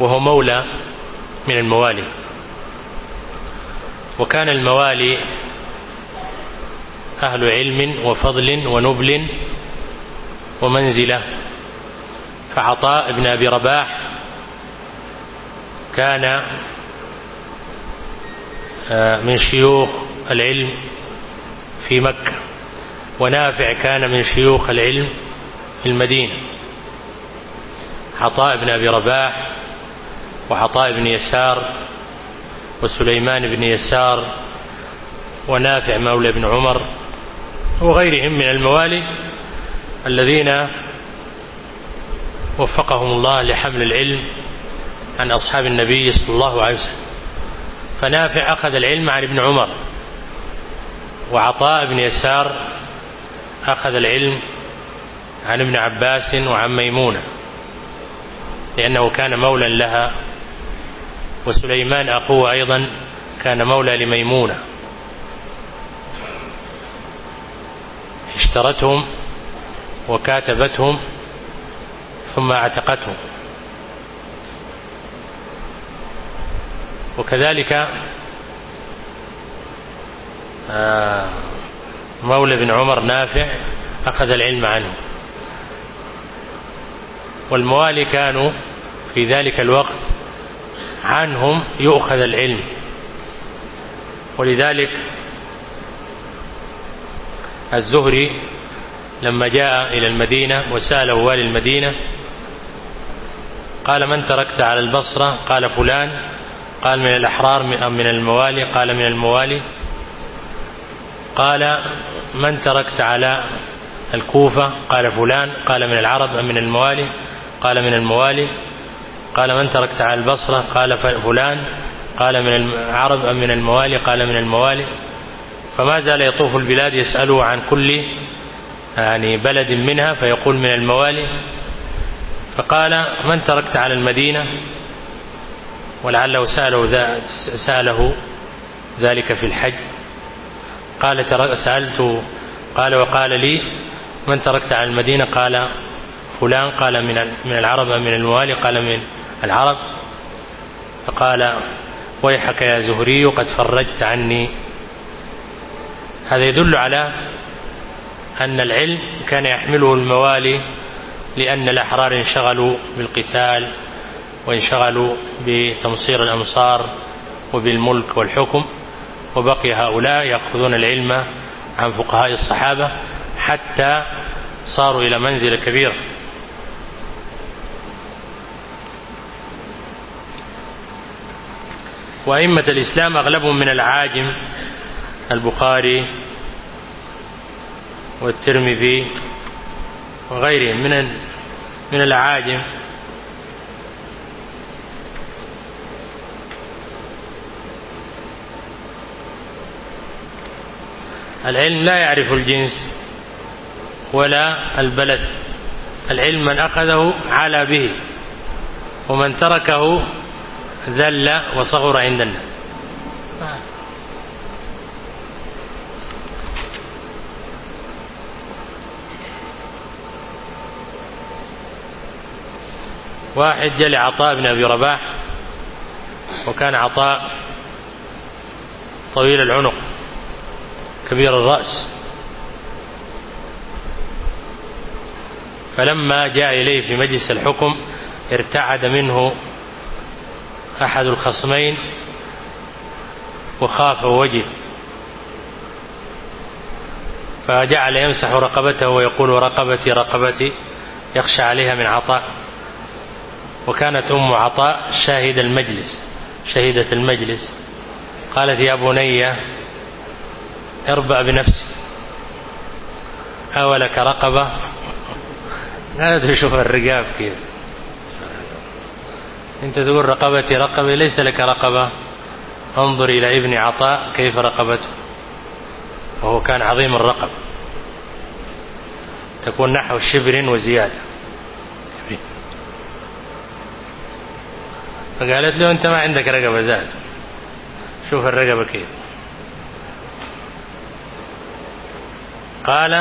وهو مولى من الموالي. وكان الموالي أهل علم وفضل ونبل ومنزلة. فعطاء بن أبي رباح كان آه، من شيوخ العلم في مكة. ونافع كان من شيوخ العلم في المدينة. عطاء بن أبي رباح وعطاء بن يسار وسليمان بن يسار ونافع مولى بن عمر وغيرهم من الموالي الذين وفقهم الله لحمل العلم عن أصحاب النبي صلى الله عليه وسلم. فنافع أخذ العلم عن ابن عمر وعطاء بن يسار أخذ العلم عن ابن عباس وعن ميمونة لأنه كان مولا لها وسليمان أخوه أيضا كان مولى لميمونة. اشترتهم وكاتبتهم ثم اعتقتهم. وكذلك آه، مولى بن عمر نافع أخذ العلم عنه. والموالي كانوا في ذلك الوقت عنهم يؤخذ العلم. ولذلك الزهري لما جاء إلى المدينة وسأله والي المدينة قال من تركت على البصرة؟ قال فلان. قال من الأحرار أم من الموالي؟ قال من الموالي. قال من تركت على الكوفة؟ قال فلان. قال من العرب؟ أم من الموالي؟ قال من الموالي. قال من تركت على البصرة؟ قال فلان. قال من العرب؟ أم من الموالي؟ قال من الموالي. فما زال يطوف البلاد يسأله عن كل يعني بلد منها فيقول من الموالي. فقال من تركت على المدينة؟ ولعله سأله, ذا سأله ذلك في الحج. قال سألت قال وقال لي من تركت على المدينة؟ قال فلان. قال من العرب من الموالي. قال من العرب. فقال ويحك يا زهري قد فرجت عني. هذا يدل على أن العلم كان يحمله الموالي لأن الأحرار انشغلوا بالقتال وانشغلوا بتمصير الأمصار وبالملك والحكم وبقي هؤلاء يأخذون العلم عن فقهاء الصحابة حتى صاروا إلى منزل كبير. وأئمة الإسلام أغلبهم من العاجم البخاري والترمذي وغيرهم من من العاجم العلم لا يعرف الجنس ولا البلد. العلم من أخذه علا به ومن تركه ذل وصغر عند الناس. واحد جل عطاء بن أبي رباح وكان عطاء طويل العنق. كبير الرأس. فلما جاء إليه في مجلس الحكم ارتعد منه أحد الخصمين وخاف وجهه فجعل يمسح رقبته ويقول رقبتي رقبتي يخشى عليها من عطاء. وكانت أم عطاء شاهد المجلس شهيدة المجلس. قالت يا بني أربع بنفسه أولك رقبة. لا تشوف الرقاب كيف. أنت تقول رقبتي رقبة ليس لك رقبة. انظر إلى ابن عطاء كيف رقبته. وهو كان عظيم الرقب. تكون نحو شبر وزيادة. فقالت له أنت ما عندك رقبة زاد. شوف الرقبة كيف. قال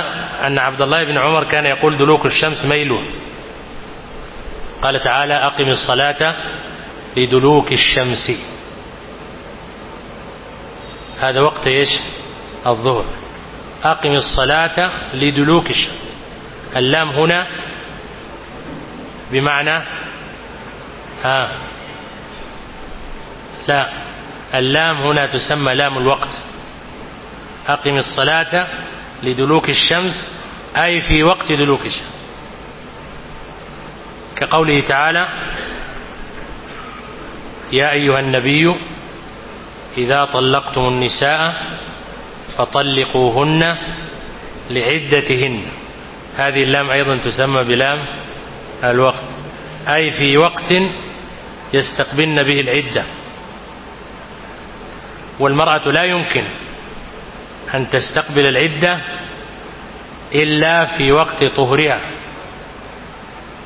أن عبد الله بن عمر كان يقول دلوك الشمس ميلو قال تعالى أقم الصلاة لدلوك الشمس. هذا وقت إيش؟ الظهر. أقم الصلاة لدلوك الشمس. اللام هنا بمعنى ها. لا. اللام هنا تسمى لام الوقت. أقم الصلاة لدلوك الشمس أي في وقت دلوك الشمس. كقوله تعالى يا أيها النبي إذا طلقتم النساء فطلقوهن لعدتهن. هذه اللام أيضا تسمى بلام الوقت. أي في وقت يستقبلن به العدة. والمرأة لا يمكن أن تستقبل العدة إلا في وقت طهرها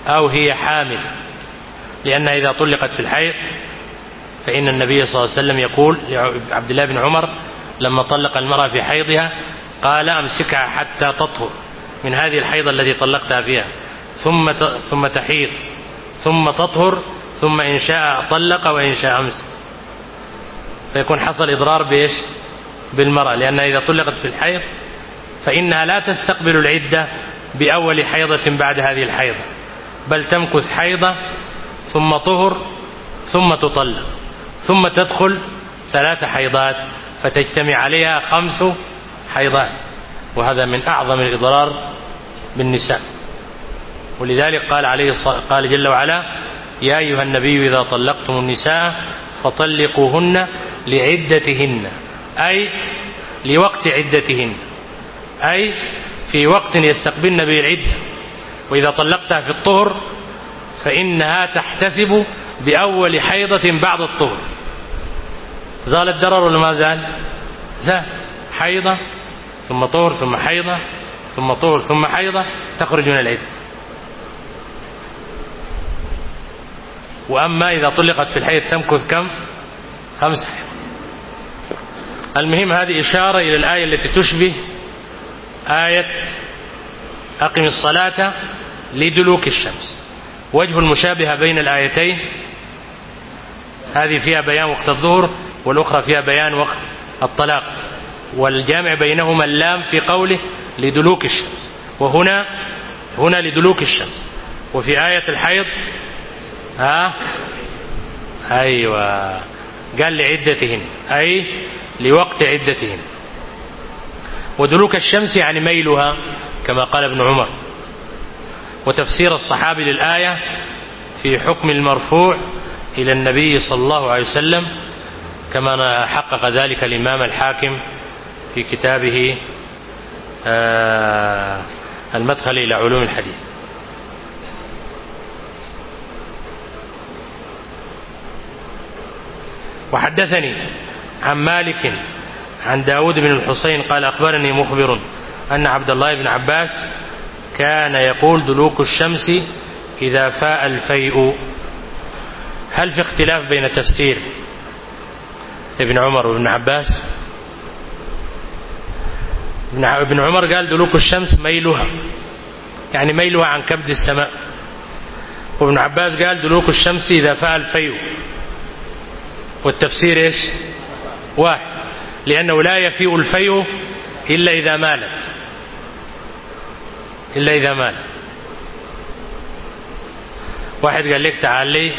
أو هي حامل. لأنها إذا طلقت في الحيض فإن النبي صلى الله عليه وسلم يقول لعبد الله بن عمر لما طلق المرأة في حيضها قال أمسكها حتى تطهر من هذه الحيضة التي طلقتها فيها. ثم ثم تحيض ثم تطهر ثم إن شاء طلق وإن شاء أمسك. فيكون حصل إضرار بإيش؟ بالمرأة لأن إذا طلقت في الحيض فإنها لا تستقبل العدة بأول حيضة بعد هذه الحيضة بل تمكث حيضة ثم طهر ثم تطلق ثم تدخل ثلاث حيضات فتجتمع عليها خمس حيضات وهذا من أعظم الإضرار بالنساء. ولذلك قال عليه قال جل وعلا يا أيها النبي إذا طلقتم النساء فطلقوهن لعدتهن. أي لوقت عدتهن. أي في وقت يستقبلن به العدة وإذا طلقتها في الطهر فإنها تحتسب بأول حيضة بعد الطهر. زال الدرر ولا ما زال؟ زال. حيضة ثم طهر ثم حيضة ثم طهر ثم حيضة تخرج من العدة وأما إذا طلقت في الحيض تمكث كم؟ خمس حيض. المهم هذه إشارة إلى الآية التي تشبه آية أقم الصلاة لدلوك الشمس. وجه المشابهة بين الآيتين هذه فيها بيان وقت الظهر والأخرى فيها بيان وقت الطلاق. والجامع بينهما اللام في قوله لدلوك الشمس. وهنا هنا لدلوك الشمس. وفي آية الحيض ها؟ أيوة. قال لعدتهن. أي لوقت عدتهم. ودلوك الشمس يعني ميلها كما قال ابن عمر. وتفسير الصحابي للآية في حكم المرفوع إلى النبي صلى الله عليه وسلم كما حقق ذلك الإمام الحاكم في كتابه آه، المدخل إلى علوم الحديث. وحدثني عن مالك عن داود بن الحسين قال أخبرني مخبر أن عبد الله بن عباس كان يقول دلوك الشمس إذا فاء الفيء. هل في اختلاف بين تفسير ابن عمر وابن عباس؟ ابن عمر قال دلوك الشمس ميلها يعني ميلها عن كبد السماء. وابن عباس قال دلوك الشمس إذا فاء الفيء. والتفسير إيش؟ واحد. لأنه لا يفيء الفيء إلا إذا مالت. إلا إذا مالت. واحد قال لك تعال لي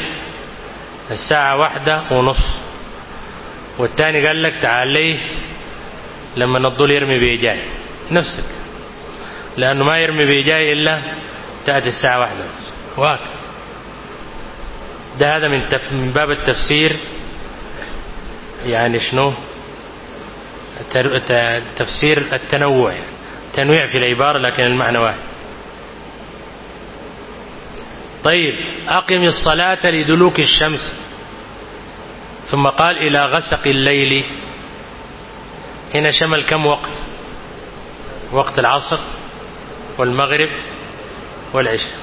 الساعة واحدة ونص. والتاني قال لك تعال لي لما نضل يرمي بيجاي نفسك. لأنه ما يرمي بيجاي إلا تأتي الساعة واحدة وهكذا ده هذا من, تف... من باب التفسير يعني شنو؟ تفسير التنوع. تنويع في العبارة لكن المعنى واحد. طيب أقم الصلاة لدلوك الشمس. ثم قال إلى غسق الليل. هنا شمل كم وقت؟ وقت العصر والمغرب والعشاء.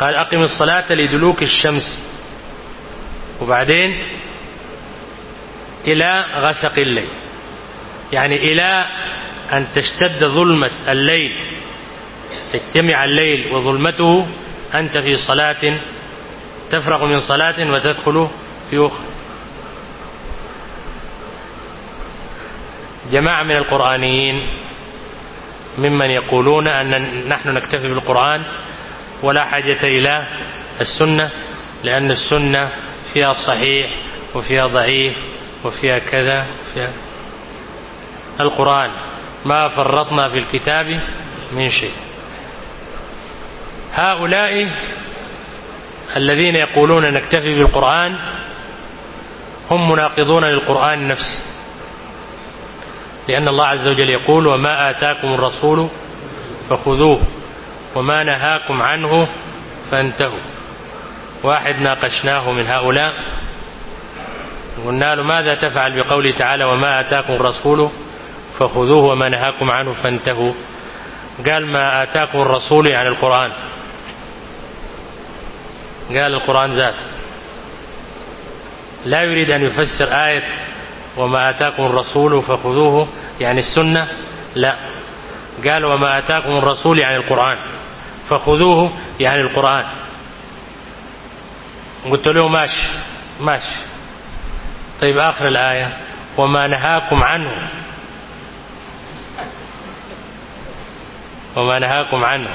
قال أقم الصلاة لدلوك الشمس. وبعدين إلى غسق الليل. يعني إلى أن تشتد ظلمة الليل اجتمع الليل وظلمته أنت في صلاة تفرغ من صلاة وتدخل في أخرى. جماعة من القرآنيين ممن يقولون أن نحن نكتفي بالقرآن ولا حاجة إلى السنة لأن السنة فيها صحيح وفيها ضعيف وفيها كذا وفيها القرآن. ما فرطنا في الكتاب من شيء. هؤلاء الذين يقولون نكتفي بالقرآن هم مناقضون للقرآن نفسه. لأن الله عز وجل يقول وما آتاكم الرسول فخذوه وما نهاكم عنه فانتهوا. واحد ناقشناه من هؤلاء. قلنا له ماذا تفعل بقوله تعالى وما آتاكم الرسول فخذوه وما نهاكم عنه فانتهوا. قال ما آتاكم الرسول يعني القرآن. قال القرآن ذاته لا يريد أن يفسر آية وما آتاكم الرسول فخذوه يعني السنة. لا. قال وما آتاكم الرسول يعني القرآن. فخذوه يعني القرآن. قلت له ماشي ماشي. طيب آخر الآية وما نهاكم عنه. وما نهاكم عنه.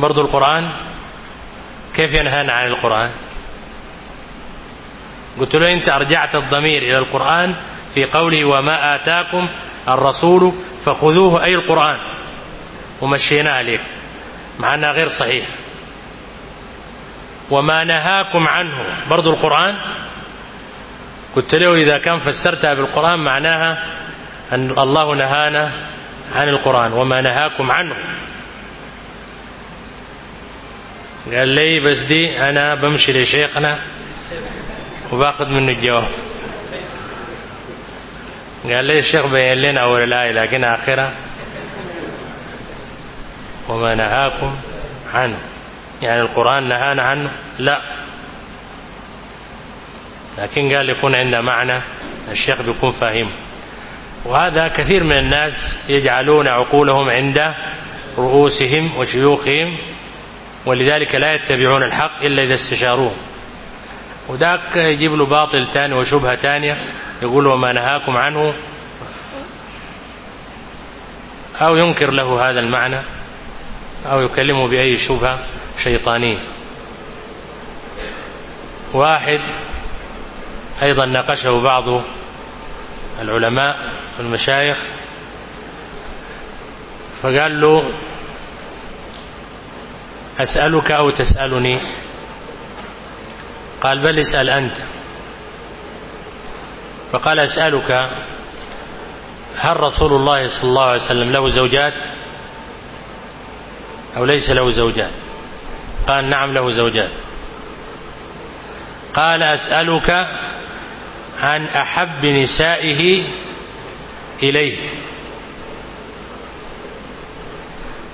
برضو القرآن كيف ينهانا عن القرآن؟ قلت له أنت أرجعت الضمير إلى القرآن في قوله وما آتاكم الرسول فخذوه أي القرآن. ومشيناه عليه مع أنها غير صحيح. وما نهاكم عنه. برضو القرآن. قلت له إذا كان فسرتها بالقرآن معناها أن الله نهانا عن القرآن. وما نهاكم عنه. قال لي بس دي أنا بمشي لشيخنا وباخذ منه الجواب. قال لي الشيخ بين لنا أول الآية لكن آخرة. وما نهاكم عنه. يعني القرآن نهانا عنه؟ لا. لكن قال يكون عنده معنى الشيخ بيكون فاهمه وهذا كثير من الناس يجعلون عقولهم عند رؤوسهم وشيوخهم ولذلك لا يتبعون الحق إلا إذا استشاروه. وذاك يجيب له باطل تاني وشبهة تانية يقول وما نهاكم عنه أو ينكر له هذا المعنى. أو يكلمه بأي شبهة شيطانية. واحد أيضا ناقشه بعض العلماء والمشايخ فقال له أسألك أو تسألني؟ قال بل اسأل أنت. فقال أسألك هل رسول الله صلى الله عليه وسلم له زوجات؟ أو ليس له زوجات. قال نعم له زوجات. قال أسألك عن أحب نسائه إليه.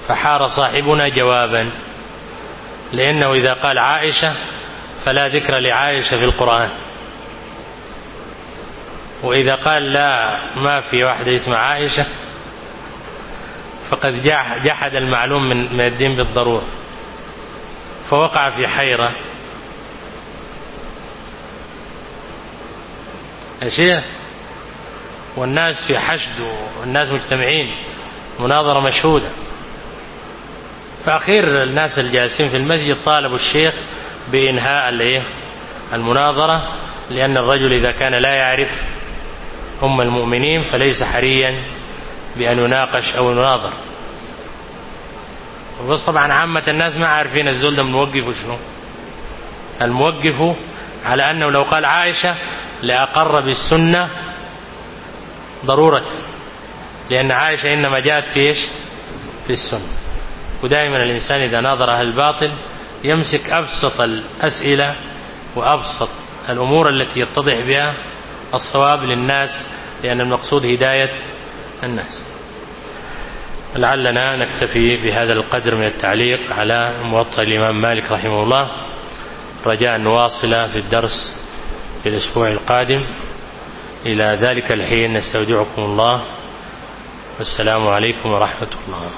فحار صاحبنا جوابا لأنه إذا قال عائشة فلا ذكر لعائشة في القرآن. وإذا قال لا ما في واحدة اسمها عائشة فقد جحد المعلوم من الدين بالضرورة. فوقع في حيرة. أشياء والناس في حشد والناس مجتمعين. مناظرة مشهودة. فأخير الناس الجالسين في المسجد طالبوا الشيخ بإنهاء المناظرة. لأن الرجل إذا كان لا يعرف أم المؤمنين فليس حريا. بأن نناقش أو نناظر. بس طبعا عامة الناس ما عارفين الزول ده موقفه شنو. الموقف على أنه لو قال عائشة لأقر بالسنة ضرورة لأن عائشة إنما جاءت في إيش؟ في السنة. ودائما الإنسان إذا ناظر أهل الباطل يمسك أبسط الأسئلة وأبسط الأمور التي يتضح بها الصواب للناس لأن المقصود هداية الناس. لعلنا نكتفي بهذا القدر من التعليق على موطأ الإمام مالك رحمه الله رجاء نواصل في الدرس في الأسبوع القادم. إلى ذلك الحين نستودعكم الله. والسلام عليكم ورحمة الله.